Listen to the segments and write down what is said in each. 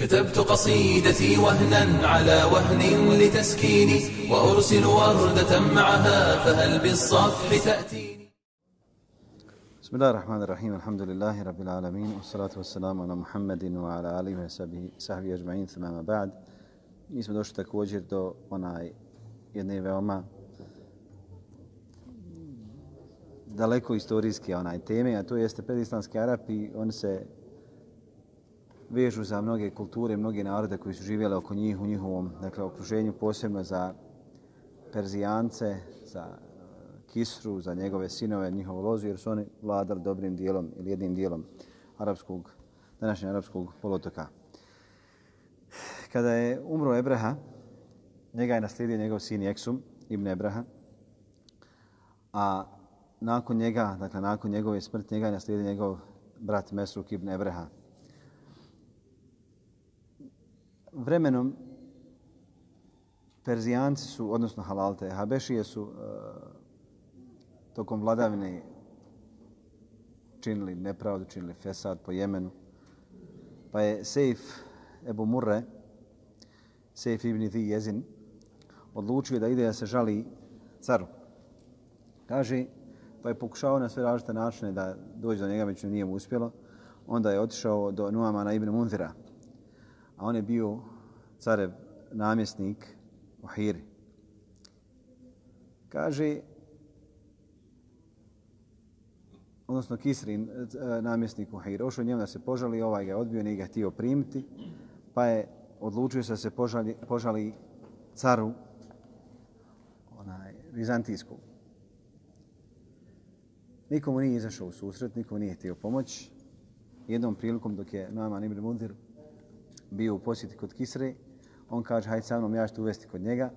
كتبت قصيدتي وهنا على وهن لتسكيني وأرسل وردة معها فهل بالصفح تأتيني بسم الله الرحمن الرحيم الحمد لله رب العالمين والصلاة والسلام على محمد وعلى آله وصحبه أجمعين ثم ما بعد Mi smo došli također do onaj jedne veoma daleko istorijske onaj teme, a to jeste predislamski Arapi. Oni se vežu za mnoge kulture, mnoge narode koji su živjeli oko njih u njihovom dakle, okruženju, posebno za Perzijance, za e, Kisru, za njegove sinove, njihovu lozu, jer su oni vladali dobrim dijelom ili jednim dijelom arapskog, današnjeg arapskog polotoka. Kada je umro Ebraha, njega je naslijedio njegov sin Jeksum ibn Ebraha, a nakon njega, dakle nakon njegove smrti, njega je naslijedio njegov brat Mesruk ibn Ebraha. Vremenom Perzijanci su, odnosno Halalte, Habešije su uh, tokom vladavine činili nepravdu, činili fesad po Jemenu. Pa je Sejf Ebu Murre, Sejf ibn Thi Jezin, odlučio da ide da se žali caru. Kaže, pa je pokušao na sve različite načine da dođe do njega, međutim nije mu uspjelo. Onda je otišao do Nuamana ibn Munzira, a on je bio carev namjesnik u Hiri. Kaže, odnosno Kisrin, eh, namjesnik u Hiri, ošao njemu da se požali, ovaj ga odbio, nije ga htio primiti, pa je odlučio se da se požali, požali caru onaj, Vizantijsku. Nikomu nije izašao u susret, nikomu nije htio pomoć. Jednom prilikom dok je Naman ibn Mundir bio u posjeti kod Kisre, on kaže, hajde sa mnom, ja ću uvesti kod njega,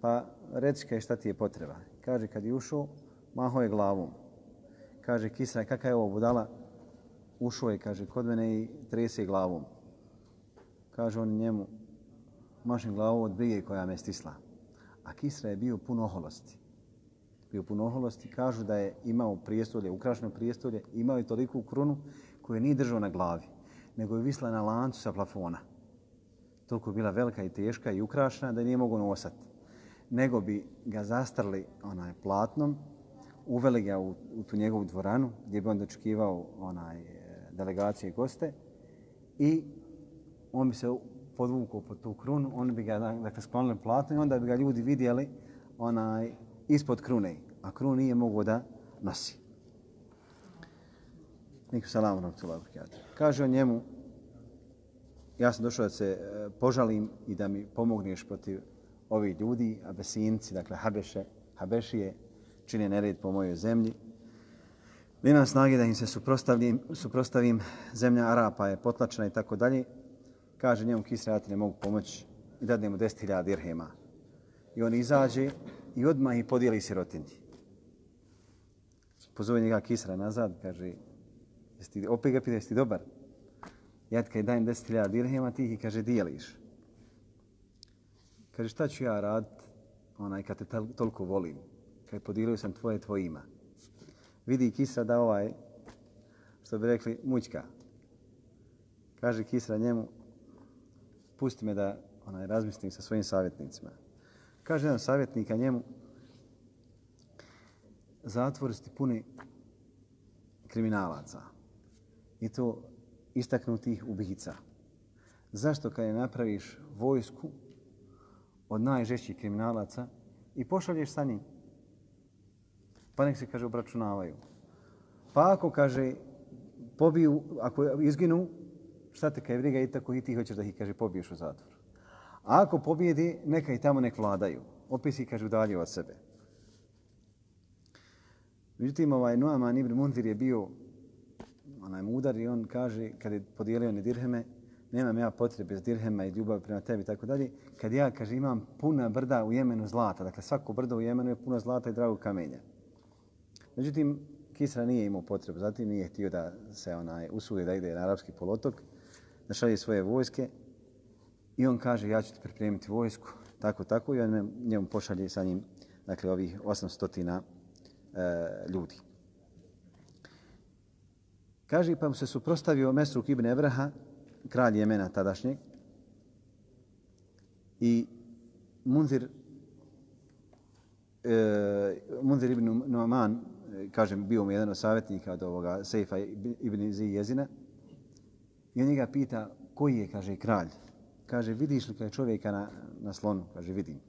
pa reći kaj šta ti je potreba. Kaže, kad je ušao, maho je glavom. Kaže, Kisra, kakav je ovo budala? Ušao je, kaže, kod mene i trese glavom. Kaže on njemu, mašim glavu od brige koja me stisla. A Kisra je bio puno oholosti. Bio puno oholosti. Kažu da je imao prijestolje, ukrašeno prijestolje, imao je toliku krunu koju nije držao na glavi, nego je visla na lancu sa plafona. Toliko je bila velika i teška i ukrašena da nije mogu nosati. Nego bi ga zastrli onaj platnom, uveli ga u, u tu njegovu dvoranu gdje bi on dočekivao onaj e, delegacije i goste i on bi se podvukao pod tu krunu, on bi ga dakle, sklonili platno i onda bi ga ljudi vidjeli onaj, ispod krune, a krunu nije mogo da nosi. Niku salam, rahmatullahi Kaže on njemu, ja sam došao da se e, požalim i da mi pomogneš protiv ovih ljudi, abesinci, dakle Habeše, Habešije, čine nered po mojoj zemlji. Nemam snage da im se suprostavim, suprostavim, zemlja Arapa je potlačena i tako dalje. Kaže njemu Kisra, ja ti ne mogu pomoći i dadne mu 10.000 dirhema. I on izađe i odmah ih podijeli sirotinji. Pozove njega Kisra nazad, kaže, jesi opet ga pita, jesi ti dobar? Ja ti kaj dajem 10.000 dirhema, ti ih kaže, dijeliš. Kaže, šta ću ja radit onaj, kad te toliko volim? Kaj podijelio sam tvoje tvojima. Vidi Kisra da ovaj, što bi rekli, mućka. Kaže Kisra njemu, pusti me da onaj, razmislim sa svojim savjetnicima. Kaže jedan savjetnika njemu, zatvor ti puni kriminalaca. I to istaknutih ubica. Zašto kad je napraviš vojsku od najžešćih kriminalaca i pošalješ sa njim? Pa nek se, kaže, obračunavaju. Pa ako, kaže, pobiju, ako izginu, šta te kaj briga i tako i ti hoćeš da ih, kaže, pobiješ u zatvor. A ako pobjedi, neka i tamo nek vladaju. Opet si, kaže, udalje od sebe. Međutim, ovaj Noaman ibn Mundir je bio onaj mudar i on kaže, kad je podijelio ne dirheme, nemam ja potrebe za dirhema i ljubav prema tebi i tako dalje. Kad ja, kaže, imam puna brda u Jemenu zlata, dakle svako brdo u Jemenu je puno zlata i dragog kamenja. Međutim, Kisra nije imao potrebu, zatim nije htio da se onaj usudi da ide na arapski polotok, da šalje svoje vojske i on kaže ja ću ti pripremiti vojsku, tako, tako i on njemu pošalje sa njim dakle, ovih 800 e, ljudi. Kaže pa mu se suprostavio Mesruk ibn Evraha, kralj Jemena tadašnjeg. I Munzir, e, Munzir ibn Numan, kažem, bio mu jedan od savjetnika od ovoga Sejfa ibn Zijezina, I on njega pita koji je, kaže, kralj. Kaže, vidiš li kaj čovjeka na, na slonu? Kaže, vidim.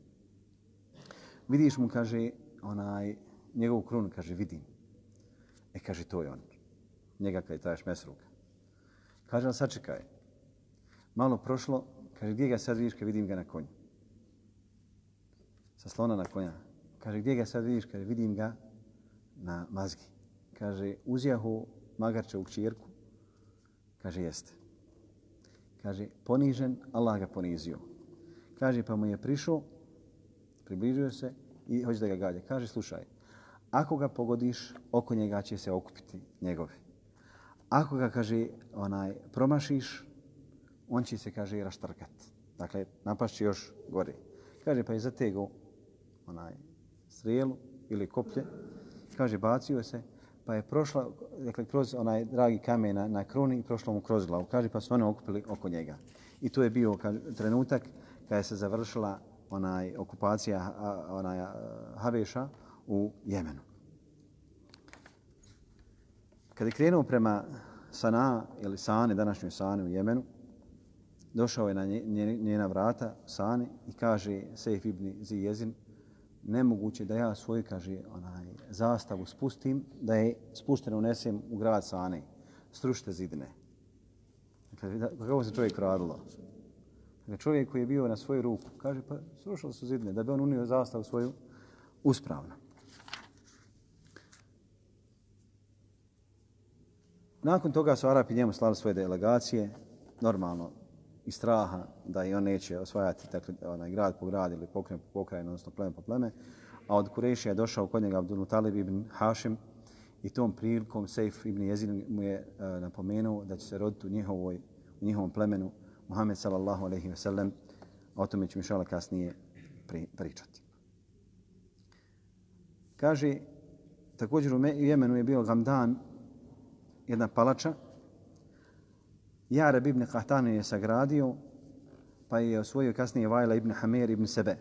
Vidiš mu, kaže, onaj, njegovu krunu, kaže, vidim. E, kaže, to je on. Njega kada je taj šmesruka. Kaže, ali sačekaj. Malo prošlo, kaže, gdje ga sad vidiš kad vidim ga na konju? Sa slona na konja. Kaže, gdje ga sad vidiš kad vidim ga na mazgi? Kaže, uzjahu u čirku. Kaže, jeste. Kaže, ponižen, Allah ga ponizio. Kaže, pa mu je prišao, približio se i hoće da ga gađa. Kaže, slušaj, ako ga pogodiš, oko njega će se okupiti njegovi. Ako ga, kaže, onaj, promašiš, on će se, kaže, raštrkat. Dakle, napašće još gore. Kaže, pa je zategao onaj strijelu ili koplje. Kaže, bacio se, pa je prošla, dakle, kroz onaj dragi kamen na, na kruni i prošlo mu kroz glavu. Kaže, pa su oni okupili oko njega. I to je bio kaže, trenutak kada se završila onaj okupacija onaj Habeša u Jemenu. Kada je krenuo prema Sana ili Sane, današnjoj Sane u Jemenu, došao je na njena vrata Sane i kaže Sejf ibn Zijezin, nemoguće da ja svoju, kaže, onaj, zastavu spustim, da je spušteno unesem u grad Sane. Strušte zidne. Dakle, kako se čovjek radilo? Dakle, čovjek koji je bio na svoju ruku, kaže, pa srušili su zidne, da bi on unio zastavu svoju uspravno. Nakon toga su Arapi njemu slali svoje delegacije, normalno, i straha da i on neće osvajati dakle, onaj grad po grad ili pokren po pokrajinu, odnosno pleme po pleme. A od Kurešija je došao kod njega Abdul Talib ibn Hašim i tom prilikom Sejf ibn Jezin mu je e, napomenuo da će se roditi u, njihovoj, u njihovom plemenu Muhammed sallallahu alaihi ve sellem. O tome ću mišala kasnije pri, pričati. Kaže, također u Jemenu je bio Gamdan, jedna palača, Jareb ibn Qahtani je sagradio, pa je osvojio kasnije Vajla ibn Hamir ibn Sebe.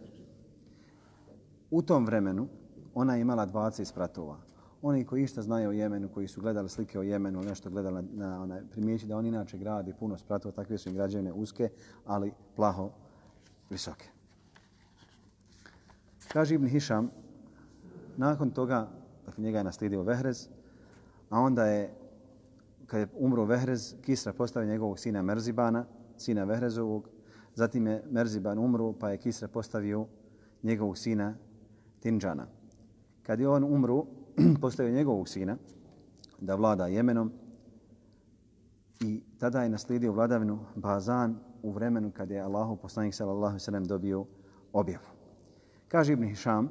U tom vremenu ona je imala 20 spratova. Oni koji išta znaju o Jemenu, koji su gledali slike o Jemenu, nešto gledali na, na onaj, primijeći da oni inače gradi puno spratova, takve su im građevine uske, ali plaho visoke. Kaže Ibn Hišam, nakon toga, dakle njega je naslijedio Vehrez, a onda je kad je umro Vehrez, Kisra postavio njegovog sina Merzibana, sina Vehrezovog. Zatim je Merziban umro, pa je Kisra postavio njegovog sina Tinđana. Kad je on umro, postavio njegovog sina da vlada Jemenom i tada je naslijedio vladavinu Bazan u vremenu kad je Allahu poslanik sallallahu sallam dobio objavu. Kaže Ibn Hišam,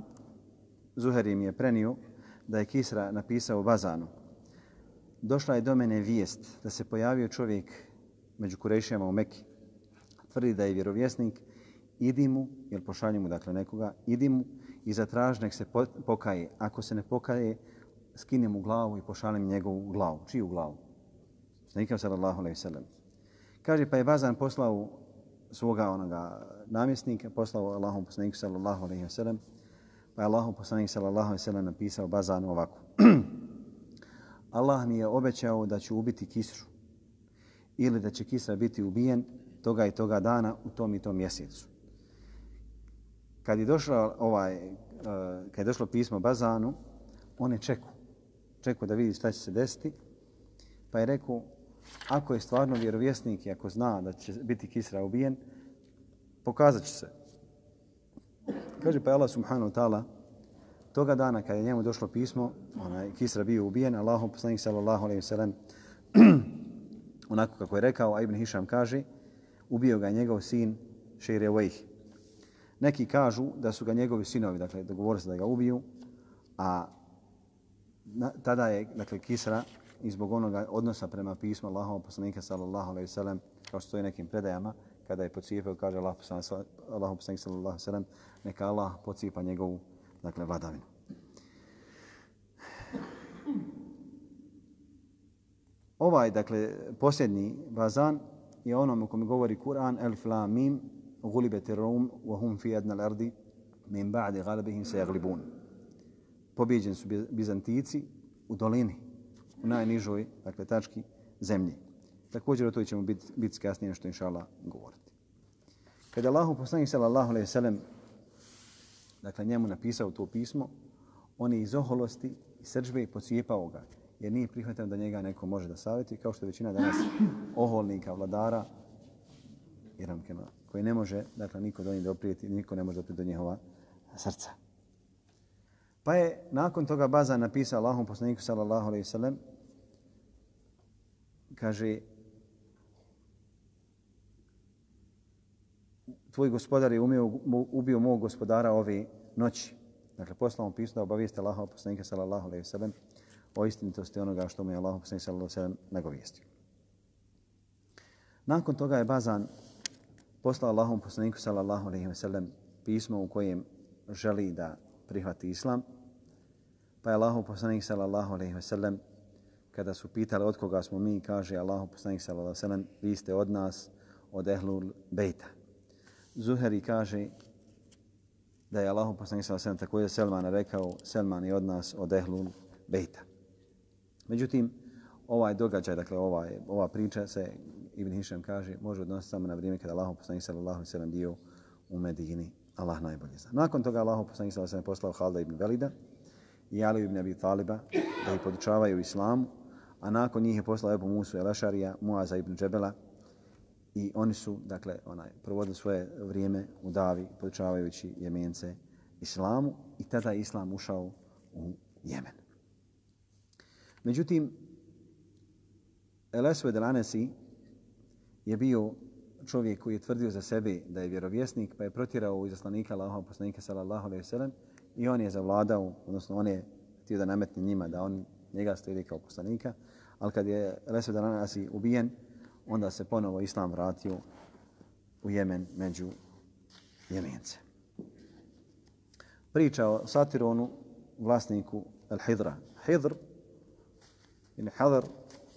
Zuher im je prenio da je Kisra napisao Bazanu došla je do mene vijest da se pojavio čovjek među Kurešijama u Mekki. Tvrdi da je vjerovjesnik, idi mu, jer pošalju mu dakle nekoga, idi mu i zatraži nek se pokaje. Ako se ne pokaje, skinem mu glavu i pošaljem njegovu glavu. Čiju glavu? Snikam sallallahu alaihi sallam. Kaže, pa je Bazan poslao svoga onoga namjesnika, poslao Allahom poslaniku sallallahu alaihi sallam, pa je Allahom poslanik sallallahu alaihi sallam napisao Bazan ovako. Allah mi je obećao da ću ubiti Kisru ili da će Kisra biti ubijen toga i toga dana u tom i tom mjesecu. Kad je došlo ovaj eh, kad je došlo pismo Bazanu, on je čekao. Čekao da vidi šta će se desiti. Pa je rekao, ako je stvarno vjerovjesnik i ako zna da će biti Kisra ubijen, pokazat će se. Kaže pa Allah subhanahu wa ta'ala toga dana kada je njemu došlo pismo, onaj Kisra bio ubijen, Allahom poslanik sallallahu alejhi ve sellem onako kako je rekao, a Ibn Hišam kaže, ubio ga njegov sin Šeire Neki kažu da su ga njegovi sinovi, dakle, dogovorili se da ga ubiju, a na, tada je, dakle, Kisra i zbog onoga odnosa prema pismu Allahom poslanika sallallahu alejhi ve sellem, kao što je nekim predajama, kada je pocijepio, kaže Allah poslanik sallallahu alejhi ve sellem, neka Allah pocijepa njegovu dakle, vladavinu. Ovaj, dakle, posljednji bazan je onom u kome govori Kur'an Elif la mim gulibete er rum wa hum fi adna l'ardi min ba'di galibihim se jaglibun. Pobjeđeni su Bizantici u dolini, u najnižoj dakle, tački zemlji. Također o toj ćemo biti, biti kasnije nešto inša Allah govoriti. Kada Allahu poslanik sallallahu alejhi ve sellem dakle njemu napisao to pismo, on je iz oholosti i srđbe pocijepao ga, jer nije prihvatan da njega neko može da savjeti, kao što je većina danas oholnika, vladara, iramkema, koji ne može, dakle, niko do njih doprijeti, niko ne može doprijeti do njihova srca. Pa je nakon toga Baza napisao Allahom poslaniku sallallahu alejhi ve sellem kaže tvoj gospodar je umio, ubio mog gospodara ove noći. Dakle, poslao pismo da obavijeste Allaha poslanika sallallahu alejhi ve sellem o istinitosti onoga što mu je Allah poslanik sallallahu alejhi ve sellem nagovijestio. Nakon toga je Bazan poslao Allahom poslaniku sallallahu alejhi ve sellem pismo u kojem želi da prihvati islam. Pa je Allahom poslanik sallallahu alejhi ve sellem kada su pitali od koga smo mi, kaže Allahom poslanik sallallahu alejhi ve sellem, vi ste od nas, od ehlul bejta. Zuheri kaže da je Allah poslanik sallallahu alejhi ve sellem također Selmana rekao, Selman je od nas, od ehlul bejta. Međutim, ovaj događaj, dakle ovaj, ova priča se, Ibn Hišam kaže, može odnositi samo na vrijeme kada Allah poslanik sallallahu alejhi ve sellem bio u Medini Allah najbolje zna. Nakon toga Allah poslanik sallallahu alejhi poslao Halda ibn Velida i Ali ibn Abi Taliba da ih podučavaju islamu, a nakon njih je poslao Ebu Musu Elašarija, Muaza ibn Džebela i oni su, dakle, onaj, provodili svoje vrijeme u davi podučavajući jemence islamu i tada je islam ušao u Jemen. Međutim, El-Esved el-Anesi je bio čovjek koji je tvrdio za sebe da je vjerovjesnik, pa je protjerao izaslanika Allahov poslanika sallallahu alejhi ve sellem i on je zavladao, odnosno on je htio da nametne njima da on njega slijedi kao poslanika, ali kad je Resud al-Anasi ubijen, onda se ponovo islam vratio u Jemen među Jemence. Priča o Satironu, vlasniku Al-Hidra. Hidr ili Hadr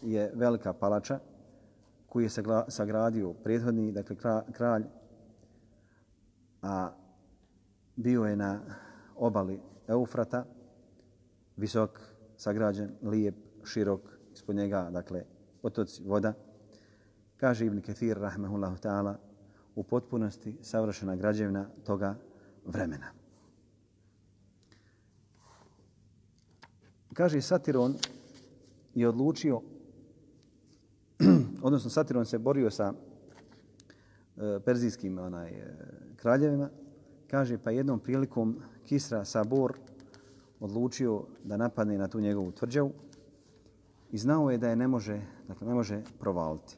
je velika palača koji je sagradio prethodni, dakle kralj, a bio je na obali Eufrata, visok, sagrađen, lijep, širok, ispod njega, dakle, otoci, voda. Kaže Ibn Kathir, rahmehullahu ta'ala, u potpunosti savršena građevina toga vremena. Kaže Satiron je odlučio odnosno Satiron se borio sa e, perzijskim onaj, e, kraljevima, kaže pa jednom prilikom Kisra Sabor odlučio da napadne na tu njegovu tvrđavu i znao je da je ne može, dakle, ne može provaliti.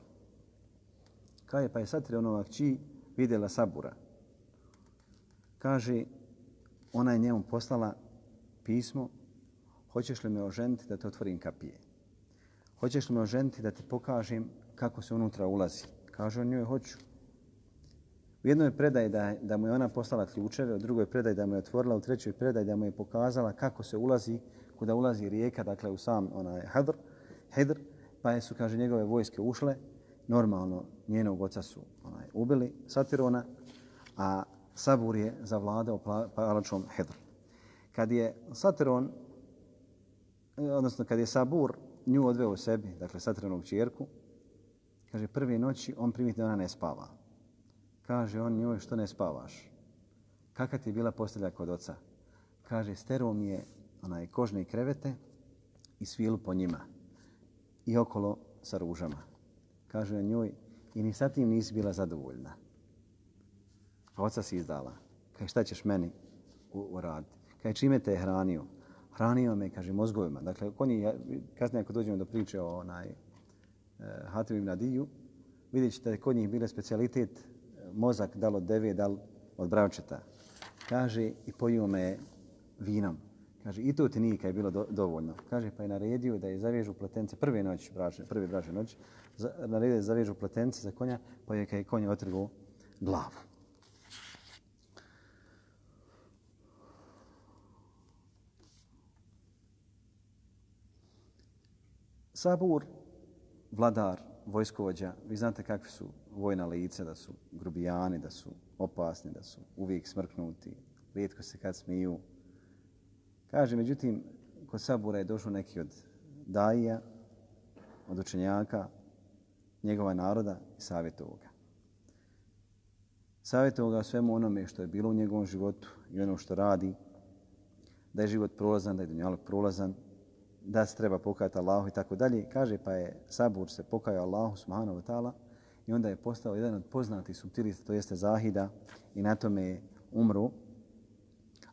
Kaže pa je Satirionova kći vidjela Sabura. Kaže, ona je njemu poslala pismo, hoćeš li me oženiti da te otvorim kapije? Hoćeš li me oženiti da ti pokažem kako se unutra ulazi. Kaže on njoj, hoću. U jednoj predaj da, da mu je ona poslala ključeve, u drugoj predaj da mu je otvorila, u trećoj predaj da mu je pokazala kako se ulazi, kuda ulazi rijeka, dakle u sam onaj Hadr, Hedr, pa su, kaže, njegove vojske ušle, normalno njenog oca su onaj, ubili Satirona, a Sabur je zavladao palačom Hedr. Kad je Satiron, e, odnosno kad je Sabur nju odveo u sebi, dakle Satironog čjerku, Kaže, prve noći on primiti da ona ne spava. Kaže on njoj, što ne spavaš? Kaka ti je bila postelja kod oca? Kaže, stero mi je onaj kožne krevete i svilu po njima. I okolo sa ružama. Kaže na njoj, i ni sa tim nisi bila zadovoljna. Pa oca si izdala. Kaj šta ćeš meni uraditi? Kaj čime te je hranio? Hranio me, kaže, mozgovima. Dakle, konji, kasnije ako dođemo do priče o onaj, Eh, Hatim ibn Adiju, vidjet ćete da je kod njih bile specialitet e, mozak dal od deve, dal od bravčeta. Kaže, i pojio me vinom. Kaže, i to ti nije kaj bilo do, dovoljno. Kaže, pa je naredio da je zavežu pletence prve noći, bračne, prve bračne noći, naredio zavežu pletence za konja, pa je kaj konj otrgo glavu. Sabur vladar, vojskovođa, vi znate kakvi su vojna lice, da su grubijani, da su opasni, da su uvijek smrknuti, rijetko se kad smiju. Kaže, međutim, kod Sabura je došao neki od daija, od učenjaka, njegova naroda i savjetovo ga. Savjetovo ga svemu onome što je bilo u njegovom životu i ono što radi, da je život prolazan, da je dunjalog prolazan, da se treba pokajati Allahu i tako dalje. Kaže pa je Sabur se pokajao Allahu subhanahu wa ta'ala i onda je postao jedan od poznatih subtilista, to jeste Zahida i na tome je umru.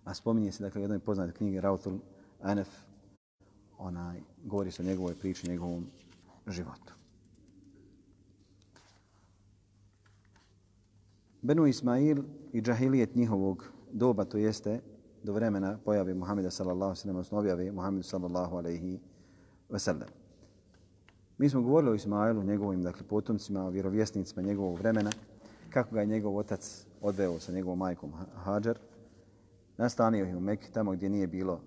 A spominje se dakle u jednoj poznatoj knjigi Rautul Anef, onaj, govori se o njegovoj priči, njegovom životu. Benu Ismail i džahilijet njihovog doba, to jeste do vremena pojave Muhameda sallallahu alejhi ve sellem objave Muhammedu sallallahu alejhi ve sellem. Mi smo govorili o Ismailu, njegovim dakle potomcima, vjerovjesnicima njegovog vremena, kako ga je njegov otac odveo sa njegovom majkom Hadžar. Nastanio je u Mekke, tamo gdje nije bilo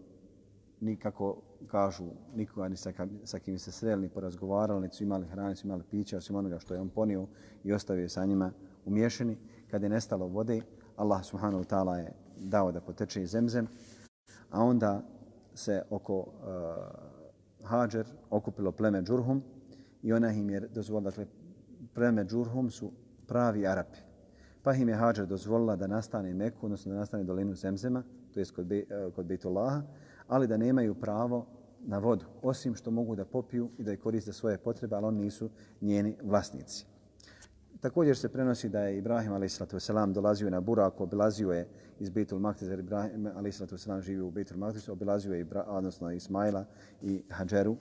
nikako kažu nikoga ni sa, sa kim se sreli, ni porazgovarali, ni su imali hrane, su imali pića, osim onoga što je on ponio i ostavio sa njima umješani. Kad je nestalo vode, Allah subhanahu wa ta'ala je dao da poteče zemzem, a onda se oko eh, uh, Hađer okupilo pleme Džurhum i ona im je dozvolila, dakle, pleme Džurhum su pravi Arapi. Pa im je Hađer dozvolila da nastane Meku, odnosno da nastane dolinu Zemzema, to je kod, Be, eh, kod Bejtullaha, ali da nemaju pravo na vodu, osim što mogu da popiju i da je koriste svoje potrebe, ali oni nisu njeni vlasnici. Također se prenosi da je Ibrahim a.s. dolazio na Burak, obilazio je iz Betul Maktis, jer Ibrahim a.s. živio u Betul Maktis, obilazio je Ibra, odnosno Ismaila i Hadžeru.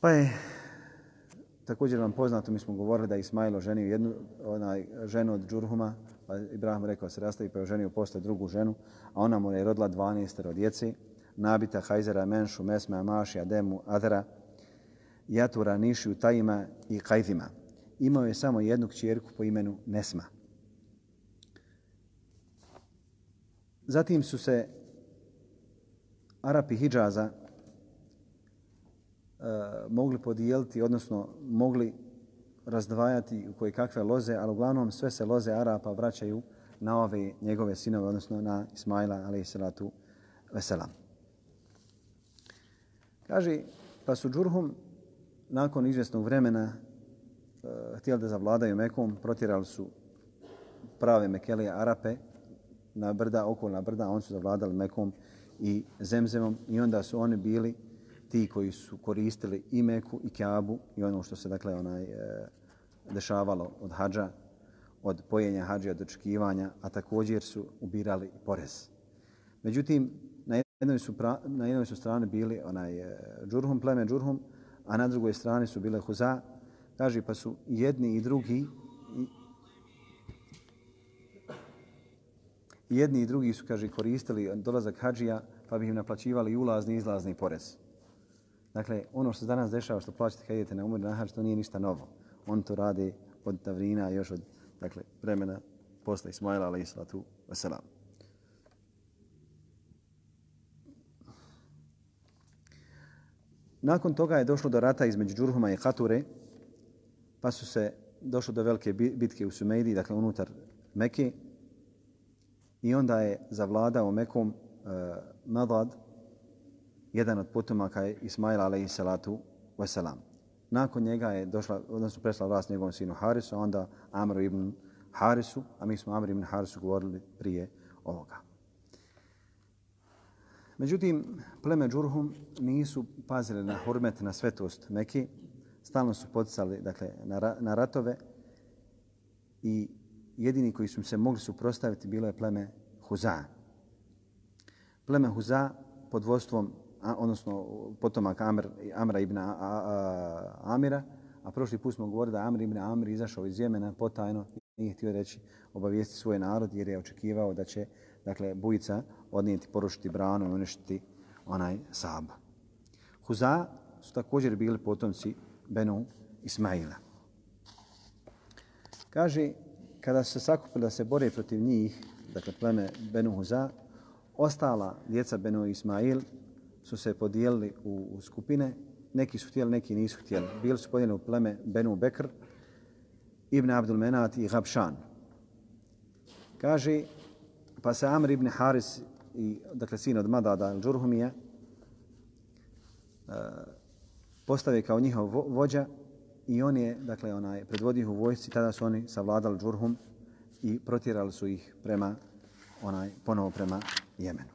Pa je također vam poznato, mi smo govorili da je Ismail ženio jednu onaj, ženu od Džurhuma, pa Ibrahim rekao se rastavi, pa je ženio posle drugu ženu, a ona mu je rodila 12 djece, Nabita, Hajzera, Menšu, Mesme, Amaši, Ademu, Adara, Jatura, Nišiju, Tajima i Kajzima imao je samo jednu kćerku po imenu Nesma. Zatim su se Arapi Hidžaza uh, mogli podijeliti, odnosno mogli razdvajati u koje kakve loze, ali uglavnom sve se loze Arapa vraćaju na ove njegove sinove, odnosno na Ismaila, ali i salatu veselam. Kaže, pa su Džurhum nakon izvjesnog vremena Eh, htjeli da zavladaju Mekom, protjerali su prave Mekelije Arape na brda, okolna brda, a oni su zavladali Mekom i Zemzemom i onda su oni bili ti koji su koristili i Meku i Kjabu i ono što se dakle onaj e, dešavalo od hađa, od pojenja hađa, od očekivanja, a također su ubirali porez. Međutim, na jednoj su, pra, na jednoj su strani bili onaj e, Džurhum, pleme Džurhum, a na drugoj strani su bile Huza, Kaže, pa su jedni i drugi jedni i drugi su, kaže, koristili dolazak hađija, pa bi im naplaćivali ulazni i izlazni porez. Dakle, ono što se danas dešava, što plaćate kad idete na umir na hađ, to nije ništa novo. On to radi od Tavrina, još od dakle, vremena posle Ismaila, ali i salatu wasalam. Nakon toga je došlo do rata između Đurhuma i Hature, pa su se došlo do velike bitke u Sumejdi, dakle unutar Mekke, i onda je zavladao Mekom uh, eh, Madad, jedan od potomaka Ismaila alaihi salatu wasalam. Nakon njega je došla, odnosno prešla vlast njegovom sinu Harisu, a onda Amru ibn Harisu, a mi smo Amru ibn Harisu govorili prije ovoga. Međutim, pleme Džurhum nisu pazili na hurmet, na svetost Mekke, stalno su poticali dakle, na, na ratove i jedini koji su se mogli suprostaviti bilo je pleme Huza. Pleme Huza pod vodstvom, odnosno potomak Amr, Amra ibn a, a, a, Amira, a prošli put smo govorili da Amr ibn Amir izašao iz Jemena potajno, nije htio reći obavijesti svoj narod jer je očekivao da će dakle, bujica odnijeti, porušiti branu i uništiti onaj Sab. Huza su također bili potomci Benu Ismaila. Kaže, kada se sakupili da se bore protiv njih, dakle pleme Benu Huza, ostala djeca Benu Ismail su se podijelili u, u skupine neki su htjeli, neki nisu htjeli. Bili su podijeljeni u pleme Benu Bekr, Ibn Abdul Menat i Habšan. Kaže, pa se Amr ibn Haris, i, dakle sin od Madada al-Đurhumija, uh, postave kao njihov vođa i on je, dakle, onaj, predvodio u vojsci, tada su oni savladali džurhum i protjerali su ih prema, onaj, ponovo prema Jemenu.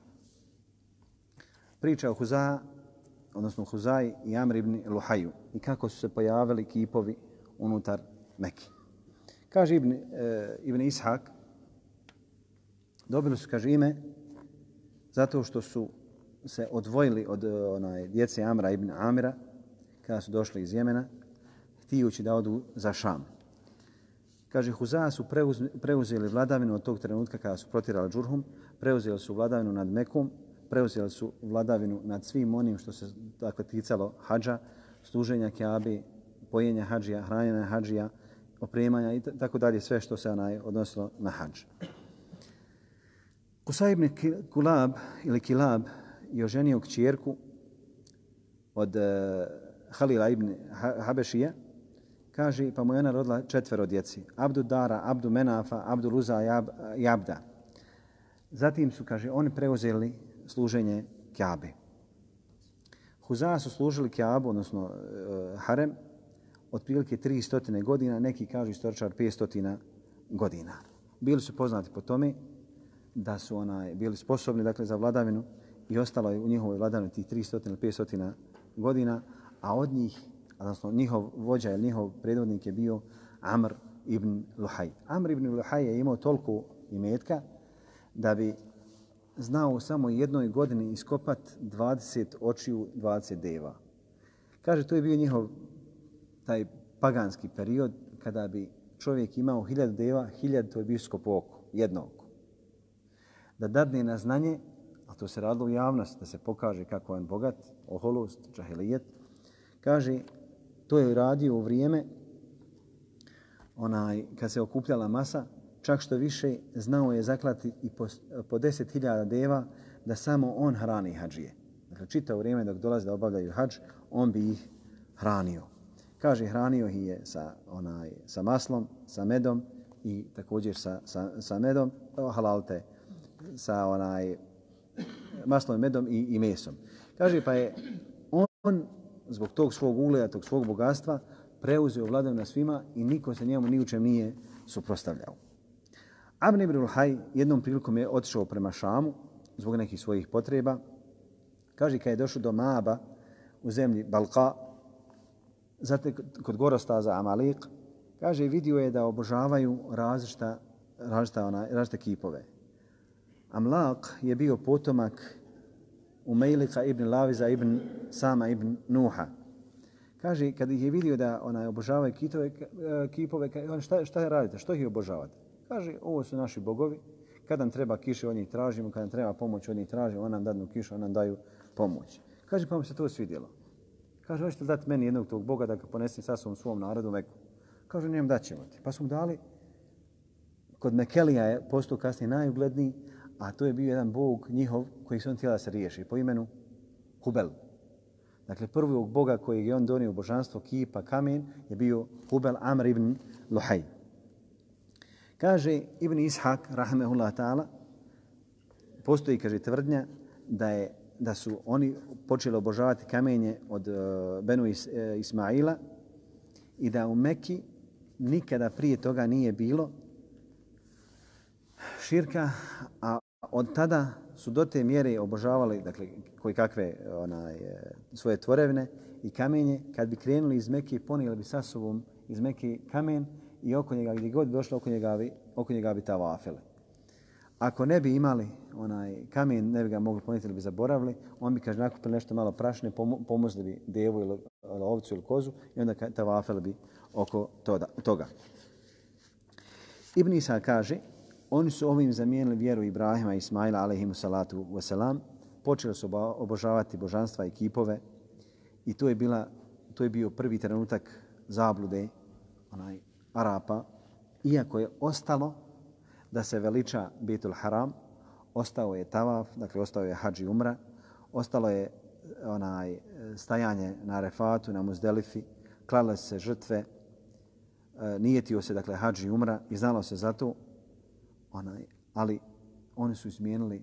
Priča o Huza, odnosno Huzaj i Amr ibn Luhaju i kako su se pojavili kipovi unutar Mekke. Kaže Ibn, e, Ibn Ishak, dobili su, kaže, ime zato što su se odvojili od e, onaj djece Amra ibn Amira kada su došli iz Jemena, htijući da odu za Šam. Kaže, Huza su preuzeli vladavinu od tog trenutka kada su protirali Džurhum, preuzeli su vladavinu nad Mekom, preuzeli su vladavinu nad svim onim što se dakle, ticalo hađa, služenja kjabi, pojenja hađija, hranjenja hađija, opremanja i tako dalje, sve što se onaj odnosilo na hađ. Kusaj ibn Kulab ili Kilab je oženio kćerku od e, Halila ibn Habešija, kaže, pa mu je ona rodila četvero djeci. Abdu Dara, Abdu Menafa, Abdu Luza, i Abda. Zatim su, kaže, oni preuzeli služenje Kjabe. Huza su služili Kjabu, odnosno e, Harem, otprilike 300 godina, neki kažu istoričar 500 godina. Bili su poznati po tome da su onaj bili sposobni dakle za vladavinu i ostalo je u njihovoj vladavini tih 300 ili 500 godina, a od njih, odnosno njihov vođa ili njihov predvodnik je bio Amr ibn Luhaj. Amr ibn Luhaj je imao toliko imetka da bi znao samo jednoj godini iskopat 20 očiju, 20 deva. Kaže, to je bio njihov taj paganski period kada bi čovjek imao hiljadu deva, hiljadu to je bio skop oko, jedno oko. Da dadne na znanje, a to se radilo u javnost, da se pokaže kako je on bogat, oholost, džahilijet, kaže, to je radio u vrijeme onaj, kad se okupljala masa, čak što više znao je zaklati i po, po deset hiljada deva da samo on hrani hađije. Dakle, čitao vrijeme dok dolaze da obavljaju hađ, on bi ih hranio. Kaže, hranio ih je sa, onaj, sa maslom, sa medom i također sa, sa, sa medom, halalte, sa onaj maslom medom i, i mesom. Kaže, pa je on zbog tog svog ugleda, tog svog bogatstva, preuzeo vladav na svima i niko se njemu ni u čem nije suprostavljao. Abn ibn Ruhaj jednom prilikom je otišao prema Šamu zbog nekih svojih potreba. Kaže, kad je došao do Maba u zemlji Balka, zate kod gorostaza Amalik, kaže, vidio je da obožavaju različita, različita, ona, različite kipove. Amlak je bio potomak Umejlika ibn Laviza ibn Sama ibn Nuha. Kaže, kad ih je vidio da ona obožavaju kitove, e, kipove, kaže, šta, šta radite, što ih obožavate? Kaže, ovo su naši bogovi, kad nam treba kiše, oni ih tražimo, kad nam treba pomoć, oni ih tražimo, on nam dadnu kišu, on nam daju pomoć. Kaže, pa mu se to svidjelo. Kaže, hoćete dati meni jednog tog Boga da ga ponesem sa svom svom narodu Meku? Kaže, nijem daćemo ti. Pa su mu dali, kod Mekelija je postao kasnije najugledniji, a to je bio jedan Bog njihov koji su on htjela se riješi po imenu Hubel. Dakle, prvog Boga koji je on donio u božanstvo kipa kamen je bio Hubel Amr ibn Luhaj. Kaže Ibn Ishak, rahmehullah ta'ala, postoji, kaže, tvrdnja da je da su oni počeli obožavati kamenje od uh, Benu Is, uh, Ismaila i da u Meki nikada prije toga nije bilo širka, a od tada su do te mjere obožavali dakle, koji kakve onaj, e, svoje tvorevine i kamenje. Kad bi krenuli iz Mekke, ponijeli bi sa sobom iz Mekke kamen i oko njega, gdje god došlo, oko njega bi, oko njega bi tavafili. Ako ne bi imali onaj kamen, ne bi ga mogli ponijeti ili bi zaboravili, on bi, kaže, nakupili nešto malo prašne, pomozli bi devu ili, ili ovcu ili kozu i onda tavafili bi oko toga. Ibn Isa kaže, oni su ovim zamijenili vjeru Ibrahima i Ismaila, alaihimu salatu wasalam, počeli su obožavati božanstva i kipove i to je, bila, to je bio prvi trenutak zablude onaj Arapa, iako je ostalo da se veliča Betul Haram, ostao je Tavaf, dakle ostao je Hadži Umra, ostalo je onaj stajanje na Refatu, na Muzdelifi, klale se žrtve, e, nijetio se, dakle, hađi umra i znalo se zato onaj, ali oni su izmijenili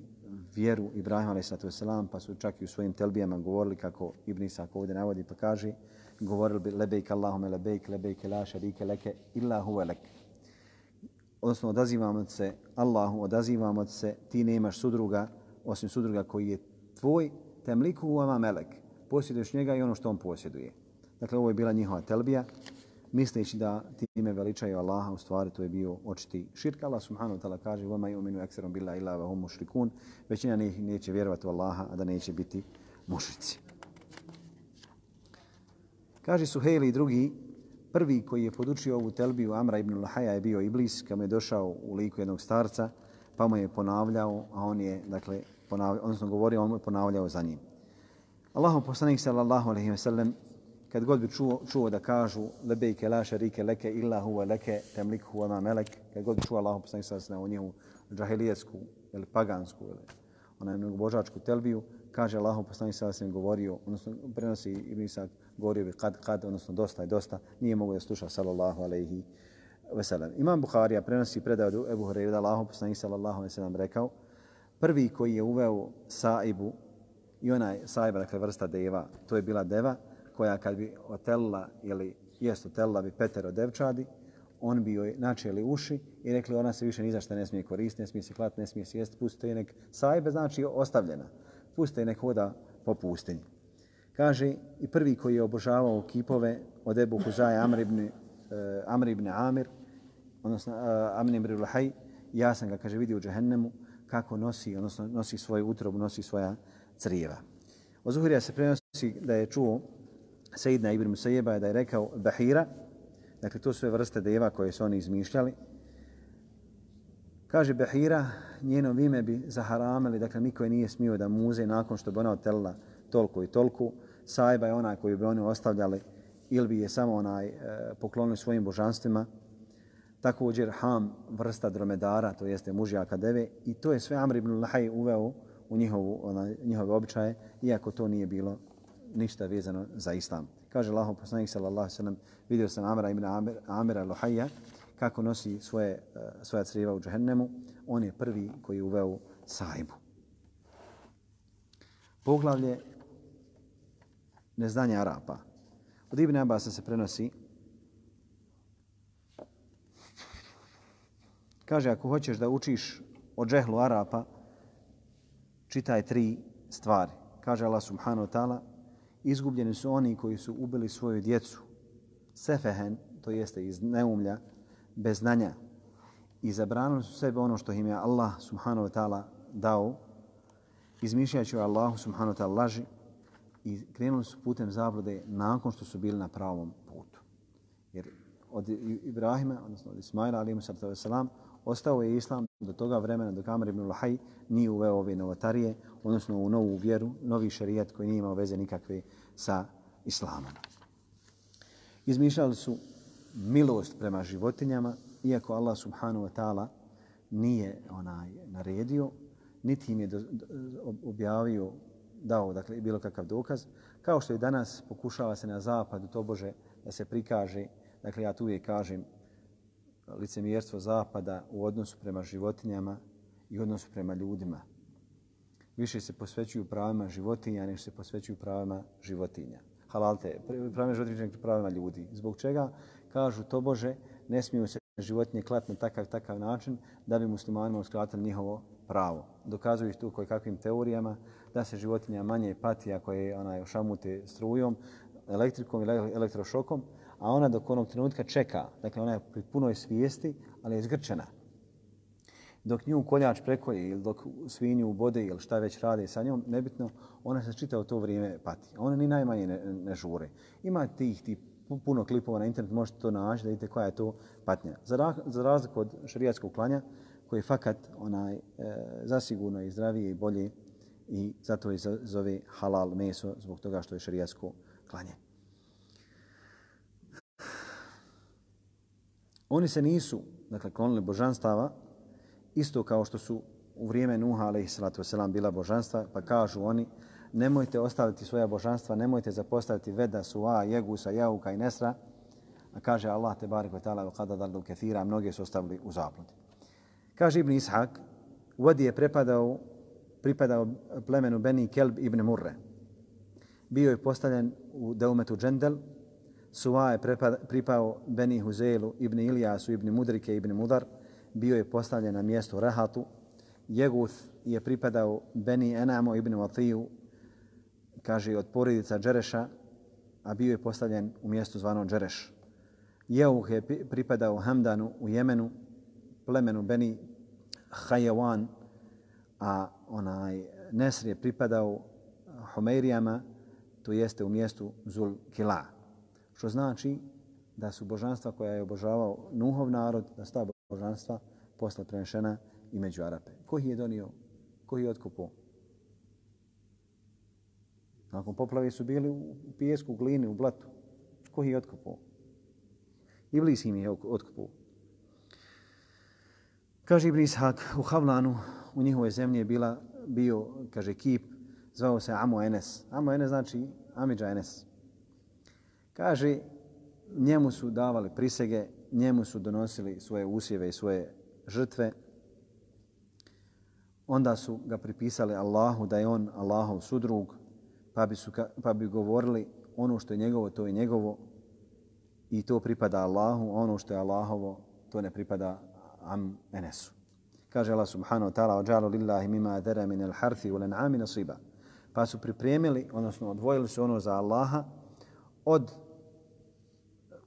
vjeru Ibrahima a.s. pa su čak i u svojim telbijama govorili kako Ibn Isak ovdje navodi pa kaže govorili bi lebejk Allahume lebejk, lebejk la šarike leke illa huve lek. Odnosno odazivamo se Allahu, odazivamo se ti nemaš sudruga osim sudruga koji je tvoj temliku u ama melek. Posjeduješ njega i ono što on posjeduje. Dakle, ovo je bila njihova telbija misleći da time veličaju Allaha, u stvari to je bio očiti širk. Allah subhanahu wa ta'ala kaže وَمَا يُؤْمِنُوا أَكْسَرُمْ بِاللَّهِ إِلَّا وَهُمْ مُشْرِكُونَ Većina njih neće vjerovati u Allaha, a da neće biti mušrici. Kaže Suhejli i drugi, prvi koji je podučio ovu telbiju Amra ibn Lahaja je bio Iblis, kam je došao u liku jednog starca, pa mu je ponavljao, a on je, dakle, ponavljao, odnosno govorio, on mu je ponavljao za njim. Allahu poslanik sallallahu alejhi ve sellem kad god bi čuo, čuo da kažu lebejke la šarike leke illa huwa leke temlik huwa ma melek, kad god bi čuo Allahu poslanik sallallahu alejhi ve sellem džahilijetsku ili pagansku ili onaj božačku telbiju, kaže Allahu poslanik sallallahu alejhi govorio, odnosno prenosi Ibn Isak govorio bi kad kad, odnosno dosta i dosta, nije mogu da sluša sallallahu alejhi ve sellem. Imam Buharija prenosi predaju od Ebu Hurajra da Allahu poslanik sallallahu alejhi ve sellem rekao prvi koji je uveo saibu i onaj saiba, dakle vrsta deva, to je bila deva koja kad bi otelila ili jest otelila bi petero devčadi, on bi joj načeli uši i rekli ona se više ni za ne smije koristiti, ne smije se klati, ne smije se jesti, pustite je nek sajbe, znači ostavljena. Pustite je nek hoda po pustinji. Kaže i prvi koji je obožavao kipove od Ebu Huzaja Amr ibn, uh, Amr ibn Amir, odnosno uh, Amr ibn Lahaj, ja sam ga, kaže, vidio u džehennemu kako nosi, odnosno nosi svoju utrobu, nosi svoja crijeva. Od Zuhirija se prenosi da je čuo Sejidna Ibn Musajeba da je rekao Bahira, dakle to sve vrste deva koje su oni izmišljali. Kaže Bahira, njeno ime bi zaharamili, dakle niko je nije smio da muze nakon što bi ona otelila toliko i toliko. Sajba je ona koju bi oni ostavljali ili bi je samo onaj e, poklonili svojim božanstvima. Također Ham, vrsta dromedara, to jeste mužjaka deve. I to je sve Amr ibn Lahaj uveo u njihovu, ona, njihove običaje, iako to nije bilo ništa vezano za islam. Kaže Allah poslanik sallallahu alejhi ve sellem vidio sam Amra ibn Amir, Amira Luhayya kako nosi svoje, eh, svoja crijeva u džehennemu. On je prvi koji je uveo sajbu. Poglavlje neznanje Arapa. Od Ibn Abbas se prenosi Kaže, ako hoćeš da učiš o džehlu Arapa, čitaj tri stvari. Kaže Allah subhanahu wa ta'ala, izgubljeni su oni koji su ubili svoju djecu. Sefehen, to jeste iz neumlja, bez znanja. I zabranili su sebe ono što im je Allah subhanahu wa ta'ala dao, izmišljajući o Allahu subhanahu wa ta'ala laži i krenuli su putem zablude nakon što su bili na pravom putu. Jer od Ibrahima, odnosno od Ismaila, alimu sallam, ostao je islam do toga vremena dok Amr ibn Luhaj nije uveo ove novotarije, odnosno u novu vjeru, novi šarijat koji nije imao veze nikakve sa islamom. Izmišljali su milost prema životinjama, iako Allah subhanahu wa ta'ala nije onaj naredio, niti im je do, do, objavio, dao dakle, bilo kakav dokaz, kao što i danas pokušava se na zapadu to Bože da se prikaže, dakle ja tu uvijek kažem, licemjerstvo zapada u odnosu prema životinjama i odnosu prema ljudima. Više se posvećuju pravima životinja nego se posvećuju pravima životinja. Halalte, pravima životinja nego pravima ljudi. Zbog čega kažu to Bože, ne smiju se životinje klati na takav takav način da bi muslimanima uskratili njihovo pravo. Dokazuju tu koji kakvim teorijama da se životinja manje pati ako je ona šamute strujom, elektrikom ili elektrošokom, a ona dok onog trenutka čeka, dakle ona je pri punoj svijesti, ali je zgrčena. Dok nju koljač prekoje ili dok svinju ubode ili šta već radi sa njom, nebitno, ona se čita u to vrijeme pati. Ona ni najmanje ne, ne žure. Ima tih, tih puno klipova na internet, možete to naći da vidite koja je to patnja. Za, ra, za razliku od šarijatskog klanja, koji je fakat onaj, e, zasigurno i zdravije i bolje i zato je zove halal meso zbog toga što je šarijatsko klanje. Oni se nisu, dakle, klonili božanstava, isto kao što su u vrijeme Nuha, alaihissalatu wasalam, bila božanstva, pa kažu oni, nemojte ostaviti svoja božanstva, nemojte zapostaviti Veda, Suva, Jegusa, Jauka i Nesra. A kaže Allah te barek ve ta'ala kada daldu kathira, mnoge su ostavili u zabludi. Kaže Ibn Ishak, Wadi je prepadao, pripadao plemenu Beni Kelb ibn Murre. Bio je postavljen u Deumetu Džendel, Suva je pripao Beni Huzelu ibn Ilijasu ibn Mudrike ibn Mudar, bio je postavljen na mjestu Rahatu. Jeguth je pripadao Beni Enamo ibn Vatiju, kaže od porodica Džereša, a bio je postavljen u mjestu zvano Džereš. Jeuh je pripadao Hamdanu u Jemenu, plemenu Beni Hajewan, a onaj Nesr je pripadao Homeirijama, to jeste u mjestu Zul Kila. Što znači da su božanstva koja je obožavao Nuhov narod, da su ta božanstva posle prenešena i među Arape. Ko ih je donio? Ko ih je otkupo? Nakon poplave su bili u pijesku, u glini, u blatu. Ko ih je otkupo? Iblis im je otkupo. Kaže Ibn Ishak, u Havlanu, u njihovoj zemlji je bila, bio, kaže, kip, zvao se Amo Enes. Amo Enes znači Amidža Enes. Kaže, njemu su davali prisege, njemu su donosili svoje usjeve i svoje žrtve. Onda su ga pripisali Allahu da je on Allahov sudrug, pa bi, su, pa bi govorili ono što je njegovo, to je njegovo i to pripada Allahu, ono što je Allahovo, to ne pripada Am Enesu. Kaže Allah subhanahu wa ta'ala, ođalu lillahi mima adera min al harthi ulen ami nasiba. Pa su pripremili, odnosno odvojili su ono za Allaha od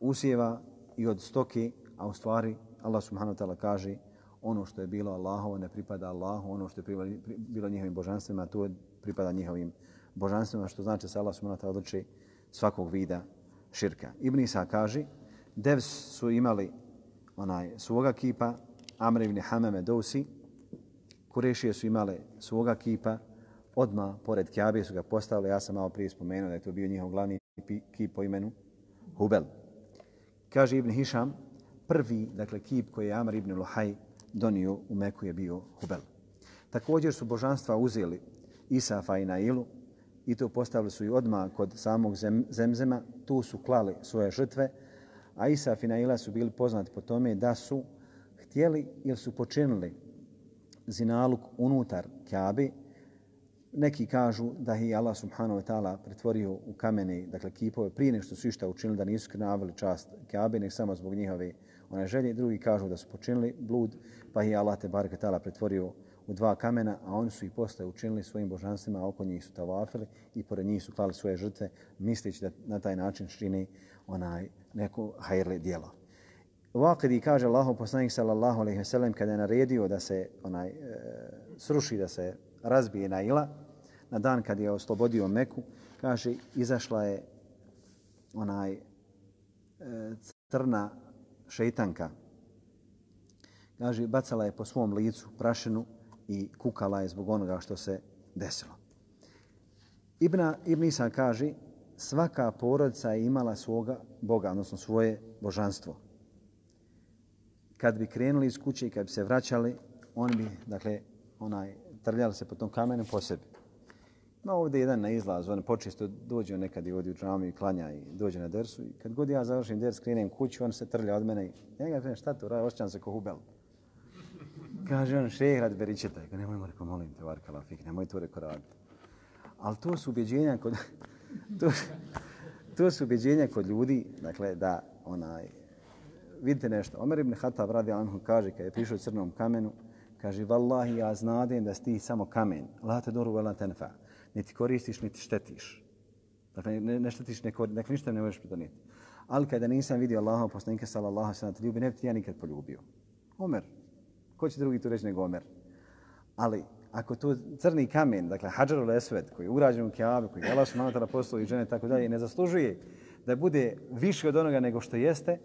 usjeva i od stoke, a u stvari Allah subhanahu wa ta'ala kaže ono što je bilo Allahovo ne pripada Allahu, ono što je bilo njihovim božanstvima, to pripada njihovim božanstvima, što znači da se Allah subhanahu wa ta'ala odluči svakog vida širka. Ibn Isa kaže, Devs su imali onaj svoga kipa, Amr ibn Hamame Dousi, Kurešije su imale svoga kipa, odma pored Kjabe su ga postavili, ja sam malo prije spomenuo da je to bio njihov glavni kip po imenu Hubel. Kaže Ibn Hišam, prvi dakle, kip koji je Amr ibn Luhaj donio u Meku je bio Hubel. Također su božanstva uzeli Isafa i Nailu i to postavili su i odma kod samog zem, Zemzema. Tu su klali svoje žrtve, a Isaf i Naila su bili poznati po tome da su htjeli ili su počinili zinaluk unutar Kjabi Neki kažu da je Allah subhanahu wa ta'ala pretvorio u kamene, dakle kipove, prije nešto su išta učinili da nisu krnavili čast Kaabe, nek samo zbog njihove one želje. Drugi kažu da su počinili blud, pa je Allah te barke ta'ala pretvorio u dva kamena, a oni su i posle učinili svojim božanstvima, a oko njih su tavafili i pored njih su klali svoje žrtve, misleći da na taj način čini onaj neko hajrli dijelo. Vakidi kaže Allahu poslanik sallallahu alejhi ve sellem kada je naredio da se onaj e, sruši da se razbije na ila na dan kad je oslobodio Meku kaže izašla je onaj e, crna šejtanka kaže bacala je po svom licu prašinu i kukala je zbog onoga što se desilo. Ibna, Ibn Isa kaže svaka porodica je imala svoga Boga, odnosno svoje božanstvo kad bi krenuli iz kuće i kad bi se vraćali, oni bi, dakle, onaj, trljali se po tom kamenu po sebi. Ima ovdje jedan na izlaz, on počesto dođe nekad i odi u džami i klanja i dođe na dersu. I kad god ja završim ders, krenem kuću, on se trlja od mene i ja ga krenem, šta to radi, osjećam se ko hubel. Kaže on, šehrad beričeta. Ja nemoj, reko, molim te, varka lafik, nemoj to reko raditi. Ali to su ubjeđenja kod, to, to su ubjeđenja kod ljudi, dakle, da onaj, vidite nešto. Omer ibn Khattab radi Anhu kaže, kad je prišao crnom kamenu, kaže, vallahi, ja znadem da si samo kamen. La te doru vela tenfa. Niti koristiš, niti štetiš. Dakle, ne, ne štetiš, ne koristiš, dakle, ništa ne možeš pridoniti. Ali kada nisam vidio Allaha, poslanike sallallahu sallam, te ljubi, ne bi ti ja nikad poljubio. Omer. Ko će drugi tu reći nego Omer? Ali, ako to crni kamen, dakle, hađarul esved, koji je urađen u Kjabe, koji je Allah su namata poslu i žene, tako dalje, ne zaslužuje da bude više od onoga nego što jeste,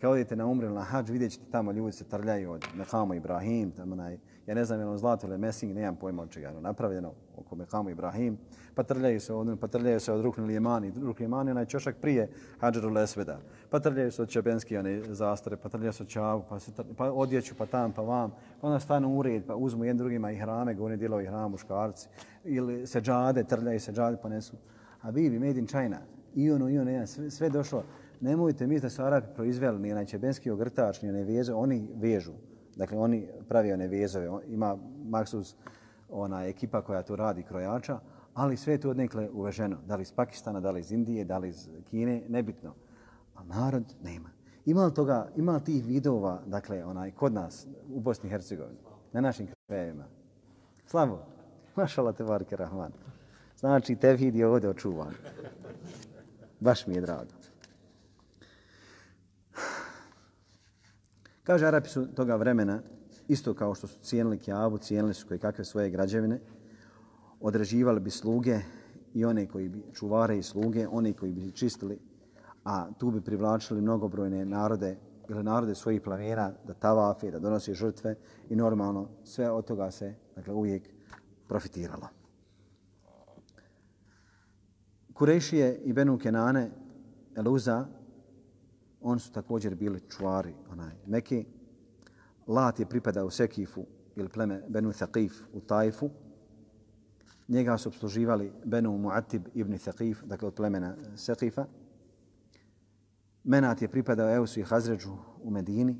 kad odete na umre na hađ, vidjet ćete tamo ljudi se trljaju od Mekamo Ibrahim, tamo naj, ja ne znam je li zlato ili mesing, nemam pojma od čega je ono napravljeno oko Mekamo Ibrahim, pa trljaju se od, pa trljaju se od Ruknu Lijemani, Ruknu Lijemani onaj čošak prije Hadžaru Lesveda, pa trljaju se od Čebenski one zastare, pa trljaju se od Čavu, pa, se trljaju, pa odjeću, pa tam, pa vam, pa onda stanu u red, pa uzmu jedan drugima i hrame, govori dijelovi hrama muškarci, ili se džade, trljaju se džade, pa nesu. A Bibi, made in China, i ono, i ono, ono sve, sve došlo, nemojte misliti da su Arabi proizveli ni onaj čebenski ogrtač, ni one vjeze, oni vežu. Dakle, oni pravi one vezove. Ima Maksus, ona ekipa koja to radi, krojača, ali sve je to odnekle uveženo. Da li iz Pakistana, da li iz Indije, da li iz Kine, nebitno. A narod nema. Ima li, toga, ima li tih vidova, dakle, onaj, kod nas, u Bosni i Hercegovini, na našim krajevima? Slavo, mašala te Varke Rahman. Znači, te vidi ovdje očuvan. Baš mi je drago. Kaže, Arapi su toga vremena, isto kao što su cijenili Kjavu, cijenili su koje kakve svoje građevine, odreživali bi sluge i one koji bi čuvare i sluge, one koji bi čistili, a tu bi privlačili mnogobrojne narode ili narode svojih planera da tavafe, da donosi žrtve i normalno sve od toga se dakle, uvijek profitiralo. Kurešije i Benu Kenane, Eluza, on su također bili čuvari onaj Mekke. Lat je pripadao Sekifu ili pleme Benu Thaqif u Tajfu. Njega su obsluživali Benu Mu'atib ibn Thaqif, dakle od plemena Sekifa. Menat je pripadao Eusu i Hazređu u Medini.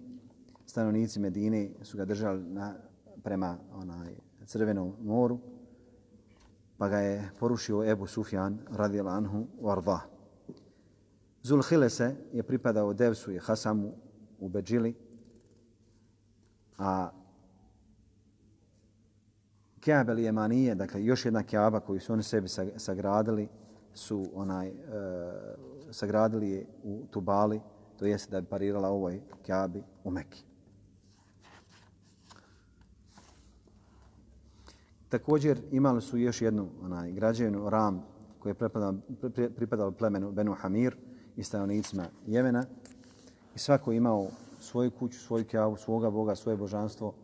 Stanovnici Medine su ga držali na, prema onaj Crvenom moru. Pa ga je porušio Ebu Sufjan radijal anhu u Ardah. Zulhilese je pripadao Devsu i Hasamu u Beđili, a Kjabe ili Jemanije, dakle još jedna Kjaba koju su oni sebi sagradili, su onaj, e, sagradili je u Tubali, to jeste da bi parirala ovoj Kjabi u Mekki. Također imali su još jednu onaj, građevinu, Ram, koji je pripadao, pripadao plemenu Benu Hamir, i stanovnicima Jemena. I svako imao svoju kuću, svoju kjavu, svoga Boga, svoje božanstvo.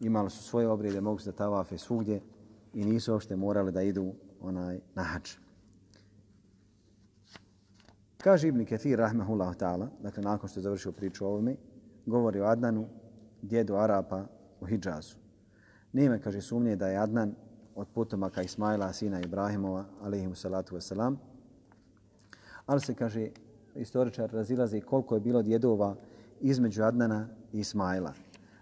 Imali su svoje obrede, mogu se da tavafe svugdje i nisu uopšte morali da idu onaj na hač. Kaže Ibn Ketir, rahmehullah ta'ala, dakle nakon što je završio priču o ovome, govori o Adnanu, djedu Arapa u Hidžazu. Nime, kaže, sumnje da je Adnan od potomaka Ismaila, sina Ibrahimova, alaihimu salatu wasalam, ali se, kaže, istoričar razilazi koliko je bilo djedova između Adnana i Ismaila.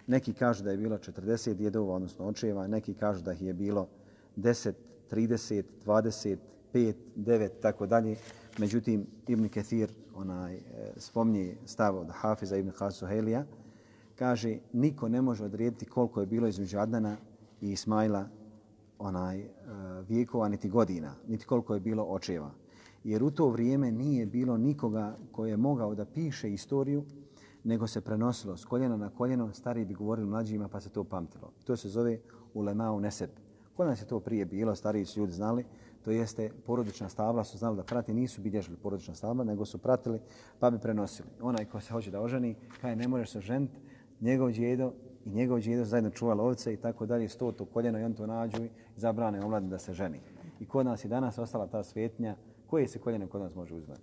Neki kažu da je bilo 40 djedova, odnosno očeva, neki kažu da ih je bilo 10, 30, 20, 5, 9, tako dalje. Međutim, Ibn Kathir onaj, e, spomni stav od Hafiza Ibn Hasuhelija, kaže niko ne može odrediti koliko je bilo između Adnana i Ismaila onaj, e, vijekova, niti godina, niti koliko je bilo očeva jer u to vrijeme nije bilo nikoga koji je mogao da piše istoriju, nego se prenosilo s koljena na koljeno, stari bi govorili mlađima pa se to pamtilo. To se zove ulemao neseb. Kod nas je to prije bilo, stariji su ljudi znali, to jeste porodična stabla, su znali da prati, nisu bilježili porodična stabla, nego su pratili pa bi prenosili. Onaj ko se hoće da oženi, kaj ne možeš se ženiti, njegov djedo i njegov djedo zajedno čuvali ovce i tako dalje, sto to koljeno i on to nađu i zabrane omladin da se ženi. I kod nas i danas ostala ta svetnja, Koje se koljeno kod nas može uzmati?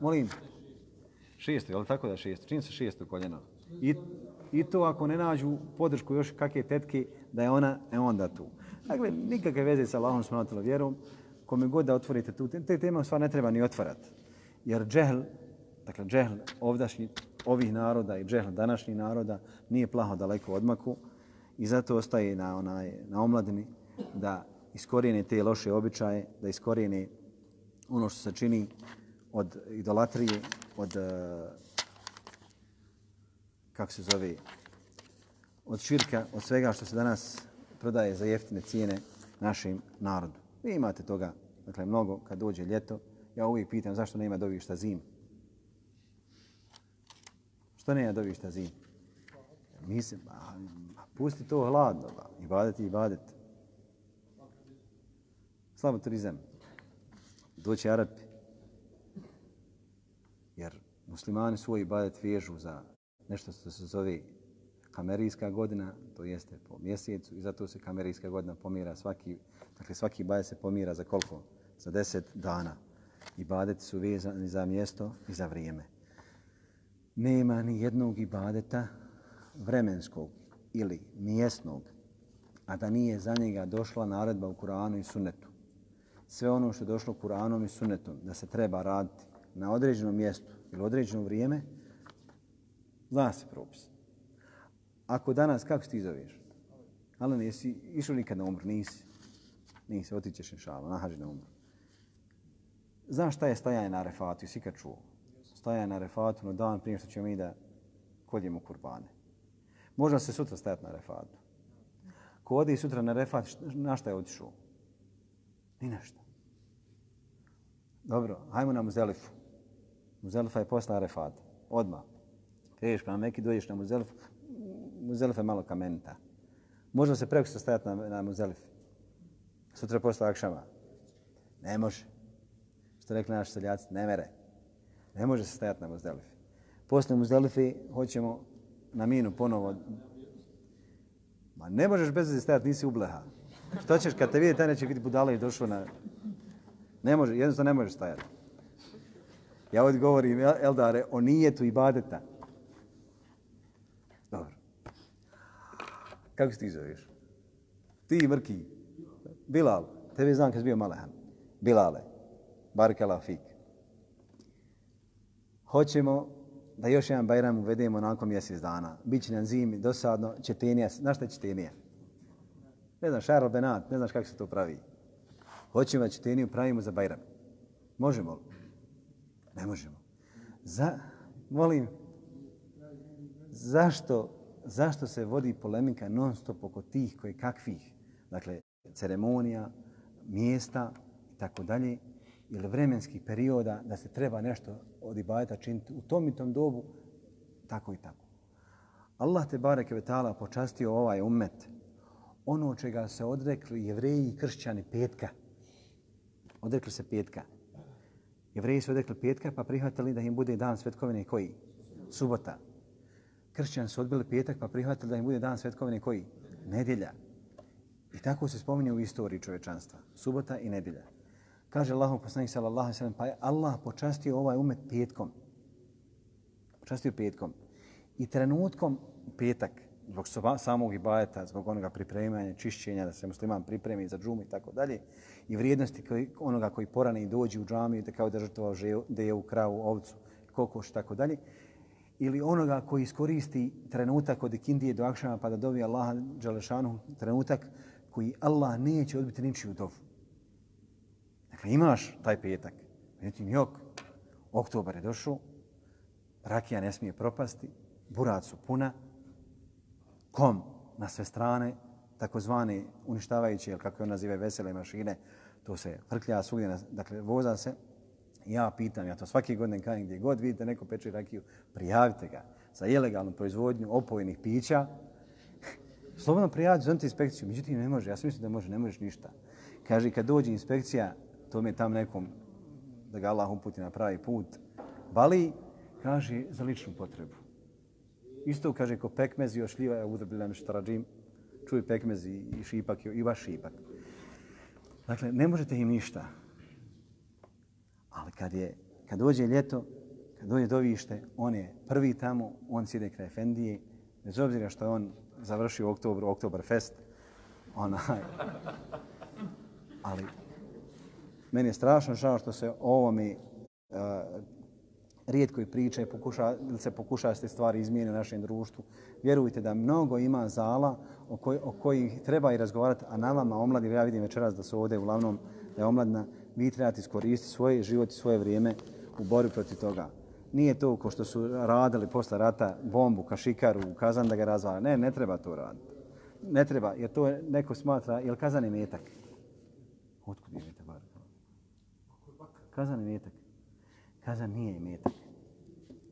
Molim. Šesto, je li tako da šesto? Čim se šesto koljeno? I, I to ako ne nađu podršku još kakve tetke, da je ona, e onda tu. Dakle, nikakve veze sa Allahom smanatila vjerom. Kome god da otvorite tu, te teme sva ne treba ni otvarati. Jer džehl, dakle džehl ovdašnji, ovih naroda i džehl današnji naroda nije plaho daleko odmaku i zato ostaje na, onaj, na omladini da iskorijene te loše običaje, da iskorijene ono što se čini od idolatrije, od eh, kako se zove, od širka, od svega što se danas prodaje za jeftine cijene našim narodu. Vi imate toga, dakle, mnogo kad dođe ljeto. Ja uvijek pitam zašto nema dovišta zim. Što nema dovišta zim? Mislim, a, pusti to hladno, ba. i badeti, i badeti. Slabo turizam doći Arapi. Jer Muslimani svoj ibadet vežu za nešto što se zove kamerijska godina, to jeste po mjesecu i zato se kamerijska godina pomira svaki, dakle svaki ibadet se pomira za koliko? Za deset dana. Ibadeti su vezani za mjesto i za vrijeme. Nema ni jednog ibadeta vremenskog ili mjesnog, a da nije za njega došla naredba u Kur'anu i Sunnetu. Sve ono što je došlo Kur'anom i Sunnetom da se treba raditi na određenom mjestu ili određeno vrijeme, zna se propis. Ako danas, kako se ti zoveš? Ali nisi išao nikad na umru? nisi. Nisi, otićeš inšala, nahađi na umru. Znaš šta je stajanje na refatu, jesi kad čuo? Stajanje na refatu na dan prije što ćemo mi da koljemo kurbane. Možda se sutra stajati na refatu. Ko odi sutra na refat, na šta je otišao? Ni nešto. Dobro, hajmo na Muzelifu. Muzelifa je posla Arefata. Odmah. Kriješ pa Meki, dođeš na Muzelifu. Muzelifa je malo kamenita. Možemo se preko stajati na, na Muzelifu. Sutra posla Akšama. Ne može. Što rekli naši seljaci, ne mere. Ne može se stajati na Muzelifi. Posle Muzelifi hoćemo na minu ponovo. Ma ne možeš bez veze stajati, nisi ubleha. Što ćeš kad te vidi, taj neće biti budala i došao na... Ne može, jednostavno ne možeš stajati. Ja ovdje govorim, Eldare, o nijetu i badeta. Dobro. Kako se ti zoveš? Ti Mrki. Bilal. Tebe znam kad si bio malehan. Bilale. Barkala fik. Hoćemo da još jedan bajram uvedemo nakon mjesec dana. Biće nam zimi, dosadno, četenija. Znaš šta je četenija? Ne znam, šarl benat, ne znaš kako se to pravi. Hoćemo da četeniju pravimo za bajram. Možemo li? Ne možemo. Za, molim, zašto, zašto se vodi polemika non stop oko tih koji kakvih, dakle, ceremonija, mjesta i tako dalje, ili vremenskih perioda da se treba nešto od ibadeta činiti u tom i tom dobu, tako i tako. Allah te bareke ve taala počastio ovaj ummet ono čega se odrekli jevreji i kršćani petka. Odrekli se petka. Jevreji su odrekli petka pa prihvatili da im bude dan svetkovine koji? Subota. Kršćani su odbili petak pa prihvatili da im bude dan svetkovine koji? Nedjelja. I tako se spominje u istoriji čovečanstva. Subota i nedjelja. Kaže Allah poslanik sallallahu alejhi ve sellem pa je Allah počastio ovaj umet petkom. Počastio petkom. I trenutkom petak zbog samog ibajeta, zbog onoga pripremanja, čišćenja, da se musliman pripremi za džumu i tako dalje, i vrijednosti koji, onoga koji porane i dođe u džamiju, da kao da žrtvovao deju, kravu, ovcu, kokoš i tako dalje, ili onoga koji iskoristi trenutak od ikindije do akšama pa da dovi Allaha Đalešanu, trenutak koji Allah neće odbiti ničiju dovu. Dakle, imaš taj petak. Međutim, jok, oktobar je došao, rakija ne smije propasti, burat su puna, kom na sve strane, takozvani uništavajući, ili kako je on nazive, vesele mašine, to se hrklja svugdje, dakle, voza se. Ja pitam, ja to svake godine kajem gdje god vidite neko peče rakiju, prijavite ga za ilegalnu proizvodnju opojnih pića. Slobodno prijavite, zovite inspekciju, međutim ne može, ja sam mislim da može, ne možeš ništa. Kaže, kad dođe inspekcija, to mi je tam nekom, da ga Allah uputi na pravi put, bali, kaže, za ličnu potrebu. Isto kaže ko pekmez i ošljiva, je udrbilam štarađim, čuj pekmez i šipak i vaš šipak. Dakle, ne možete im ništa. Ali kad, je, kad dođe ljeto, kad dođe dovište, on je prvi tamo, on sjede kraj Efendije, bez obzira što je on završio u oktobru, Oktoberfest, onaj. Ali meni je strašno žao što se ovo mi uh, eh, rijetko i priče pokuša, ili se pokuša te stvari izmijene u našem društvu. Vjerujte da mnogo ima zala o, koj, o kojih treba i razgovarati, a na vama omladi, ja vidim večeras da su ovdje uglavnom da je omladna, vi trebate iskoristiti svoje život i svoje vrijeme u borbi protiv toga. Nije to ko što su radili posle rata bombu, kašikaru, kazan da ga razvala. Ne, ne treba to raditi. Ne treba, jer to neko smatra, jel kazan je metak? Otkud je metak? Kazan je metak. Kazan nije imetak.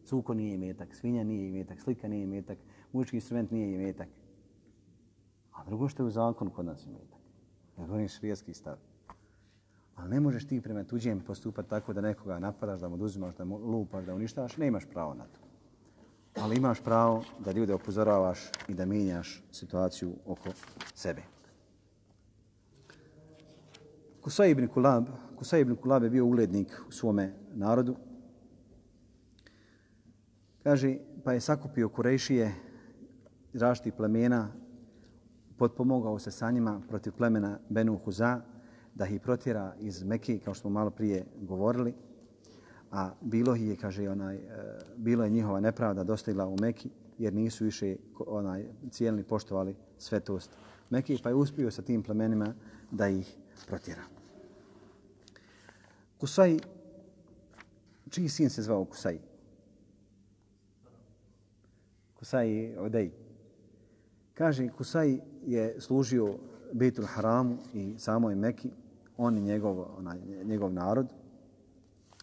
Cuko nije imetak, svinja nije imetak, slika nije imetak, muzički instrument nije imetak. A drugo što je u zakonu kod nas imetak. Ja govorim švijeski stav. Ali ne možeš ti prema tuđem postupati tako da nekoga napadaš, da mu oduzimaš, da mu lupaš, da uništavaš. Ne imaš pravo na to. Ali imaš pravo da ljude upozoravaš i da mijenjaš situaciju oko sebe. Kusaj ibn Kulab, Kusaj ibn Kulab je bio uglednik u svome narodu. Kaže, pa je sakupio Kurejšije iz različitih plemena, potpomogao se sa njima protiv plemena Benu Huza, da ih protjera iz Mekke, kao što smo malo prije govorili, a bilo je, kaže, onaj, e, bilo je njihova nepravda dostigla u Mekki, jer nisu više onaj, cijelni poštovali svetost Mekki, pa je uspio sa tim plemenima da ih protjera. Kusaj, čiji sin se zvao Kusaj? Kusaj Odej. Kaže, Kusaj je služio Beitul Haramu i samoj Mekki, on i njegov, onaj, njegov narod,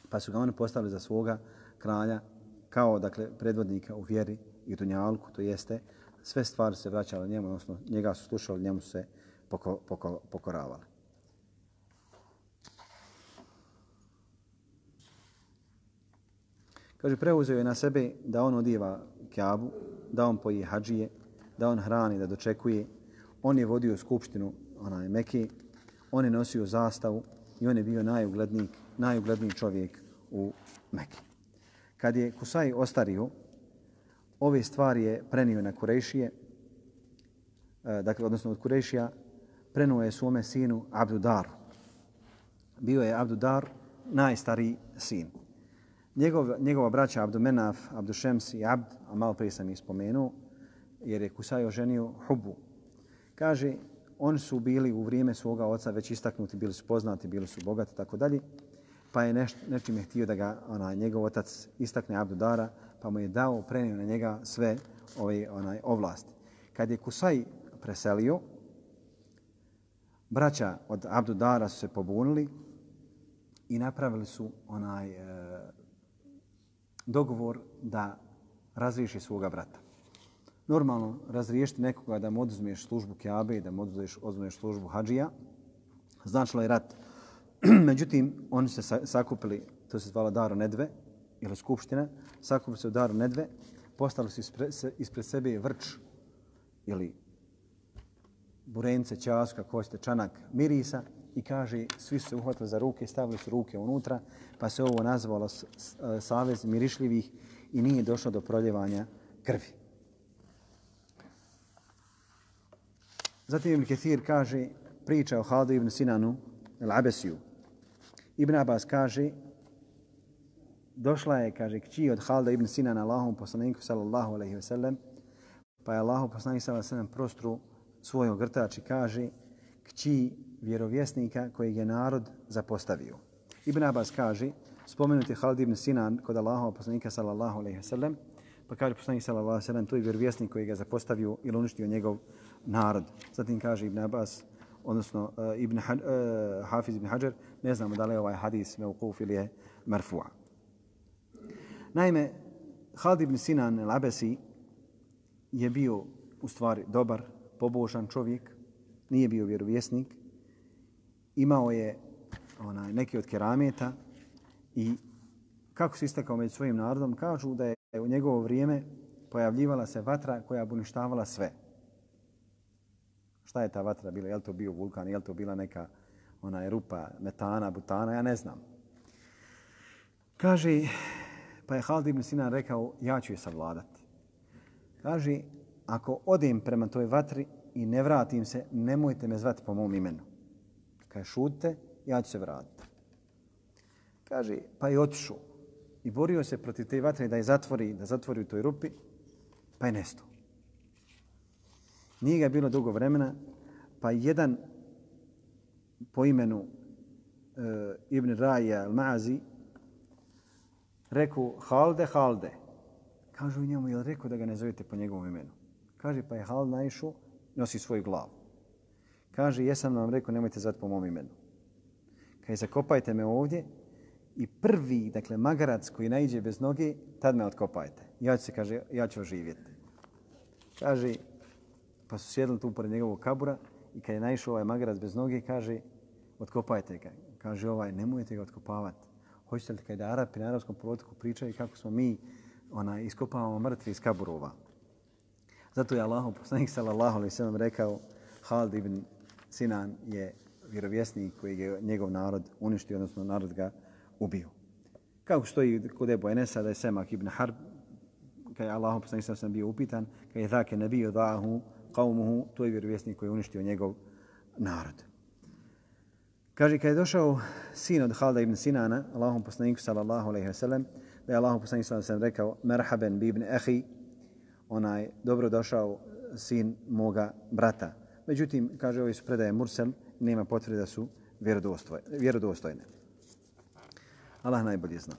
pa su ga oni postavili za svoga kralja kao dakle predvodnika u vjeri i dunjalku, to jeste sve stvari se vraćale njemu, odnosno njega su slušali, njemu se poko, poko, pokoravali. Kaže, preuzeo je na sebe da on odiva kjabu, da on poji hađije, da on hrani, da dočekuje. On je vodio skupštinu onaj Mekke, on je nosio zastavu i on je bio najugledniji, najugledniji čovjek u Mekke. Kad je Kusaj ostario, ove stvari je prenio na Kurešije, e, dakle, odnosno od Kurešija, prenuo je svome sinu Abdudaru. Bio je Abdudar najstariji sin. Njegov, njegova braća Abdumenaf, Abdušems i Abd, a malo prije sam ih spomenuo, jer je Kusaj oženio Hubu. Kaže, oni su bili u vrijeme svoga oca već istaknuti, bili su poznati, bili su bogati, tako dalje. Pa je neš, nečim je htio da ga ona, njegov otac istakne Abdudara, pa mu je dao, prenio na njega sve ove onaj ovlasti. Kad je Kusaj preselio, braća od Abdudara su se pobunili i napravili su onaj e, dogovor da razriješi svoga brata normalno razriješiti nekoga da mu oduzmeš službu Kjabe i da mu oduzmeš, oduzmeš službu Hadžija. Značilo je rat. Međutim, oni se sakupili, to se zvala Daro Nedve, ili skupština, sakupili se u Daro Nedve, postali su ispred, ispred sebe vrč ili burence, časka, košte, čanak, mirisa i kaže, svi su se uhvatili za ruke, stavili su ruke unutra, pa se ovo nazvalo Savez mirišljivih i nije došlo do proljevanja krvi. Zatim Ibn Kathir kaže, priča o Haldu ibn Sinanu, el Abesiju. Ibn Abbas kaže, došla je, kaže, kći od Halda ibn Sinana Allahom poslaniku sallallahu alaihi ve sellem, pa je Allahom poslanik sallallahu alaihi ve sellem prostru svoj ogrtač i kaže, kći vjerovjesnika kojeg je narod zapostavio. Ibn Abbas kaže, spomenuti Halid ibn Sinan kod Allahova poslanika sallallahu alaihi ve sellem, pa kaže poslanik sallallahu alaihi ve sellem, to je vjerovjesnik koji ga zapostavio ili uništio njegov narod. Zatim kaže Ibn Abbas, odnosno uh, Ibn ha, uh, e, Hafiz Ibn Hajar, ne znamo da li je ovaj hadis meukuf ili je marfu'a. Naime, Halid ibn Sinan al-Abesi je bio u stvari dobar, pobožan čovjek, nije bio vjerovjesnik, imao je onaj, neki od kerameta i kako se istakao među svojim narodom, kažu da je u njegovo vrijeme pojavljivala se vatra koja bi uništavala sve. Šta je ta vatra bila? Je li to bio vulkan? Je li to bila neka ona rupa metana, butana? Ja ne znam. Kaže, pa je Halid ibn Sinan rekao, ja ću je savladati. Kaže, ako odem prema toj vatri i ne vratim se, nemojte me zvati po mom imenu. Kaže, šute, ja ću se vratiti. Kaže, pa je otišao i borio se protiv te vatre da je zatvori, da zatvori u toj rupi, pa je nestao. Nije ga bilo dugo vremena, pa jedan po imenu e, Ibn Raja al-Mazi rekao Halde, Halde. Kažu njemu, je li rekao da ga ne zovete po njegovom imenu? Kaže, pa je Hal naišao, nosi svoju glavu. Kaže, jesam vam rekao, nemojte zvati po mom imenu. Kaže, zakopajte me ovdje i prvi, dakle, magarac koji najđe bez noge, tad me otkopajte. Ja ću se, kaže, ja ću oživjeti. Kaže, pa su sjedli tu pored njegovog kabura i kad je naišao ovaj magarac bez noge, kaže, otkopajte ga. kaže ovaj, nemojte ga otkopavati. Hoćete li kada Arapi na arapskom polotoku pričaju kako smo mi ona, iskopavamo mrtvi iz kaburova. Zato je Allah, poslanik sallallahu alaihi sallam, rekao Halid ibn Sinan je vjerovjesnik koji je njegov narod uništio, odnosno narod ga ubio. Kako što i kod Ebu Enesa da je Semak ibn Harb, kada je Allahom poslanik sam bio upitan, kada je zake nebio da'ahu qavmuhu, to je vjerovjesnik koji je uništio njegov narod. Kaže, kada je došao sin od Halda ibn Sinana, Allahom poslaniku sallallahu alaihi ve sellem, da je Allahom poslaniku sallallahu alaihi ve sellem rekao, merhaben bi ibn ehi, onaj dobro došao sin moga brata. Međutim, kaže, ovi su predaje Mursel, nema potvrde da su vjerodostojne. Allah najbolje zna.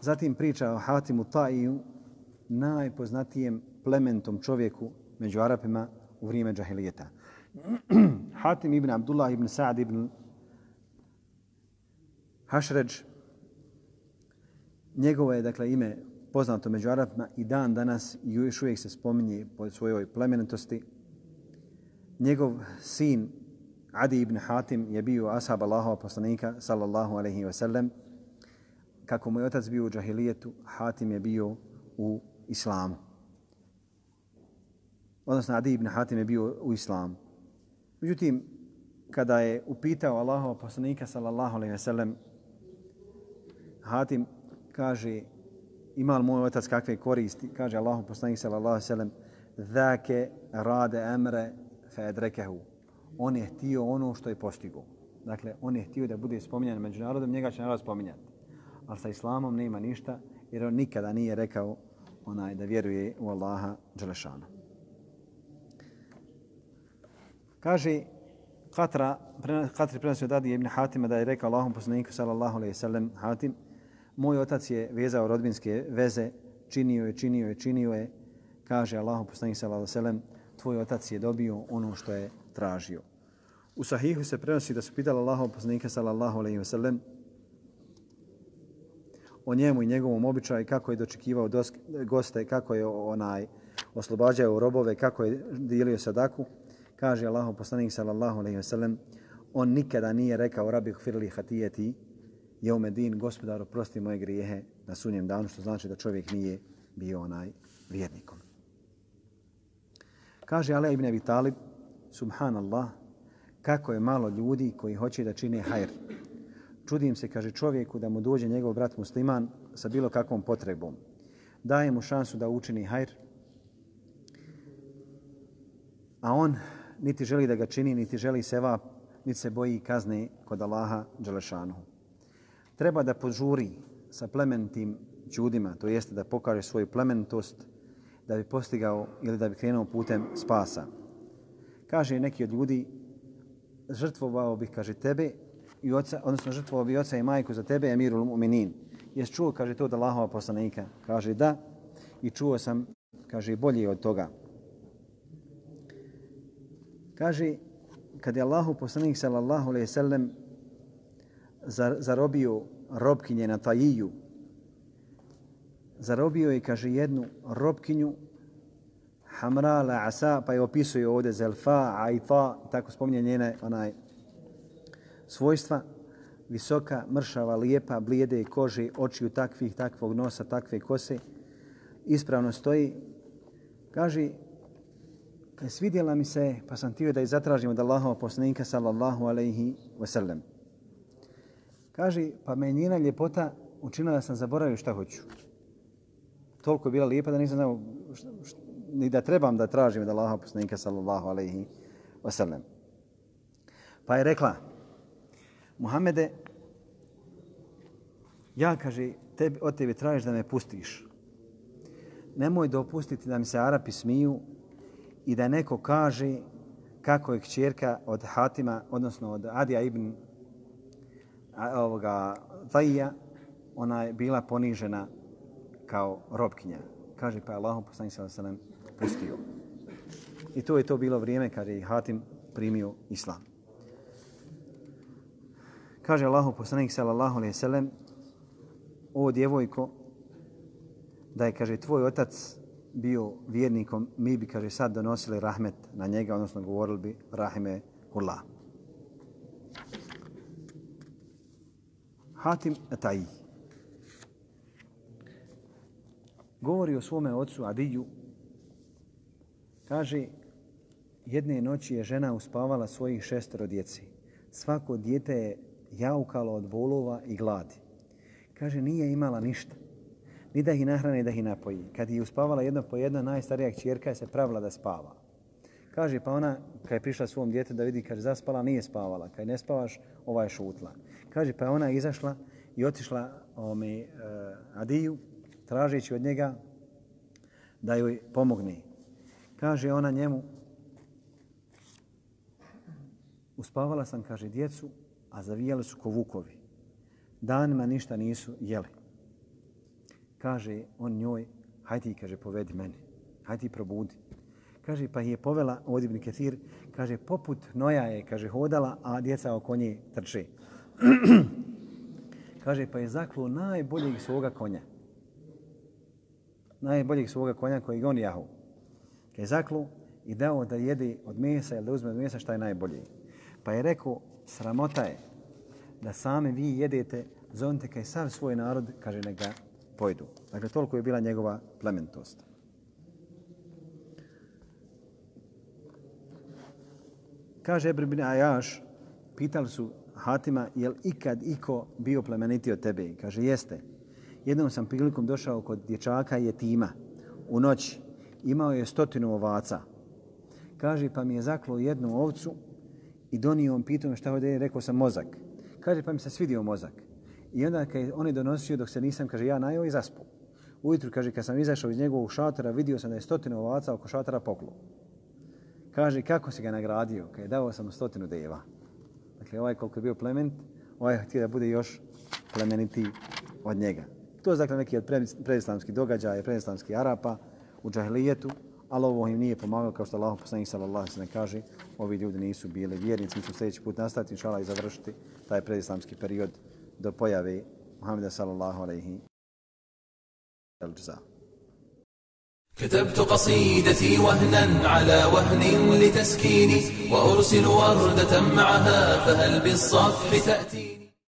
Zatim priča o Hatimu Ta'iju, najpoznatijem plementom čovjeku među Arapima u vrijeme džahilijeta. Hatim ibn Abdullah ibn Sa'd ibn Hašređ, njegovo je dakle ime poznato među Arapima i dan danas i još uvijek se spominje po svojoj plemenitosti. Njegov sin Adi ibn Hatim je bio ashab Allahova poslanika sallallahu alaihi wa sallam. Kako mu je otac bio u džahilijetu, Hatim je bio u islamu. Odnosno, Adi ibn Hatim je bio u islamu. Međutim, kada je upitao Allahova poslanika sallallahu alaihi wa sallam Hatim kaže ima li moj otac kakve koristi? Kaže Allahov poslanik sallallahu alejhi ve sellem: "Zake rade emre fedrekehu. On je htio ono što je postigao. Dakle, on je htio da bude spominjan među narodom, njega će narod spominjati. Ali sa islamom nema ništa, jer on nikada nije rekao onaj da vjeruje u Allaha Đelešanu. Kaže Katra, Katri prenosio od ibn Hatima da je rekao Allahom poslaniku sallallahu alejhi ve sellem Hatim, moj otac je vezao rodbinske veze, činio je, činio je, činio je, kaže Allahu poslanik sallallahu alejhi ve sellem, tvoj otac je dobio ono što je tražio. U sahihu se prenosi da su pitali Allahov poslanika sallallahu alejhi ve sellem o njemu i njegovom običaju, kako je dočekivao goste, kako je onaj oslobađao robove, kako je dijelio sadaku. Kaže Allahov poslanik sallallahu alejhi ve sellem, on nikada nije rekao rabi gfirli hatijeti, je umedin, gospodar, oprosti moje grijehe na sunjem danu, što znači da čovjek nije bio onaj vjernikom. Kaže Ali ibn Abi Talib, subhanallah, kako je malo ljudi koji hoće da čine hajr. Čudim se, kaže čovjeku, da mu dođe njegov brat musliman sa bilo kakvom potrebom. Daje mu šansu da učini hajr, a on niti želi da ga čini, niti želi seva, niti se boji kazne kod Allaha Đelešanuhu treba da požuri sa plementim ljudima, to jeste da pokaže svoju plementost, da bi postigao ili da bi krenuo putem spasa. Kaže neki od ljudi, žrtvovao bih, kaže, tebe, i oca, odnosno žrtvovao bih oca i majku za tebe, emirul mu'minin. Jes čuo, kaže, to od Allahova poslanika? Kaže, da. I čuo sam, kaže, bolje od toga. Kaže, kad je Allahu poslanik, sallallahu alaihi sallam, zarobio robkinje na tajiju. Zarobio je, kaže, jednu robkinju Hamra la asa, pa je opisuje ovdje zelfa, aita, tako spominje njene onaj svojstva. Visoka, mršava, lijepa, blijede kože, očiju takvih, takvog nosa, takve kose. Ispravno stoji. Kaže, kad svidjela mi se, pa sam tio da je zatražimo od Allahova poslanika, sallallahu alaihi wasallam. Kaže, pa me njena ljepota učinila da sam zaboravio šta hoću. Toliko je bila lijepa da nisam znao ni da trebam da tražim da Allaha poslanika sallallahu alaihi wasallam. Pa je rekla, Muhammede, ja, kaže, tebi, od tebe tražiš da me pustiš. Nemoj dopustiti da mi se Arapi smiju i da neko kaže kako je kćerka od Hatima, odnosno od Adija ibn ovoga Zajija, ona je bila ponižena kao robkinja. Kaže pa Allahu poslanik sallallahu alejhi pustio. I to je to bilo vrijeme kad je Hatim primio islam. Kaže Allahom poslanik sallallahu alejhi sallam, O djevojko, da je kaže tvoj otac bio vjernikom, mi bi kaže sad donosili rahmet na njega, odnosno govorili bi rahime kullah. Hatim Ataji govori o svome ocu Adiju. Kaže, jedne noći je žena uspavala svojih šestero djeci. Svako dijete je jaukalo od bolova i gladi. Kaže, nije imala ništa. Ni da ih nahrane, ni da ih napoji. Kad je uspavala jedno po jedno, najstarija čjerka je se pravila da spava. Kaže, pa ona, kad je prišla svom djete da vidi, kaže, zaspala, nije spavala. Kad ne spavaš, ova je šutla. Kaže, pa ona izašla i otišla ome, uh, Adiju, tražeći od njega da joj pomogne. Kaže ona njemu, uspavala sam, kaže, djecu, a zavijali su ko vukovi. Danima ništa nisu jeli. Kaže on njoj, hajde ti, kaže, povedi mene. Hajde ti probudi. Kaže, pa je povela od Ibn Ketir, kaže, poput noja je, kaže, hodala, a djeca oko nje trče. kaže, pa je zaklo najboljeg svoga konja. Najboljeg svoga konja koji on jahu. Kaj zaklu i dao da jede od mesa ili da uzme od mesa šta je najbolje. Pa je rekao, sramota je da same vi jedete, zovite kaj sav svoj narod, kaže, neka pojdu. Dakle, toliko je bila njegova plementost. Kaže Ebr bin Ajaš, pitali su Hatima, jel ikad iko bio plemeniti od tebe? Kaže, jeste. Jednom sam prilikom došao kod dječaka je tima u noći. Imao je stotinu ovaca. Kaže, pa mi je zaklo jednu ovcu i donio on pitao šta ovdje je, rekao sam mozak. Kaže, pa mi se svidio mozak. I onda kad on je donosio dok se nisam, kaže, ja najao i zaspu. Ujutru, kaže, kad sam izašao iz njegovog šatora, vidio sam da je stotinu ovaca oko šatora poklo. Kaže, kako si ga nagradio? Kad je dao sam stotinu deva. Dakle, ovaj koliko je bio plement, ovaj htio da bude još plemeniti od njega. To je dakle neki od predislamskih događaja, predislamskih Arapa u džahilijetu, ali ovo im nije pomagalo, kao što Allah poslanik sallallahu alejhi ve kaže, ovi ljudi nisu bili vjernici, mi ćemo sljedeći put nastaviti inshallah i završiti taj predislamski period do pojave Muhameda sallallahu alejhi ve sellem. كتبت قصيدتي وهنا على وهن لتسكيني وأرسل وردة معها فهل بالصفح تأتي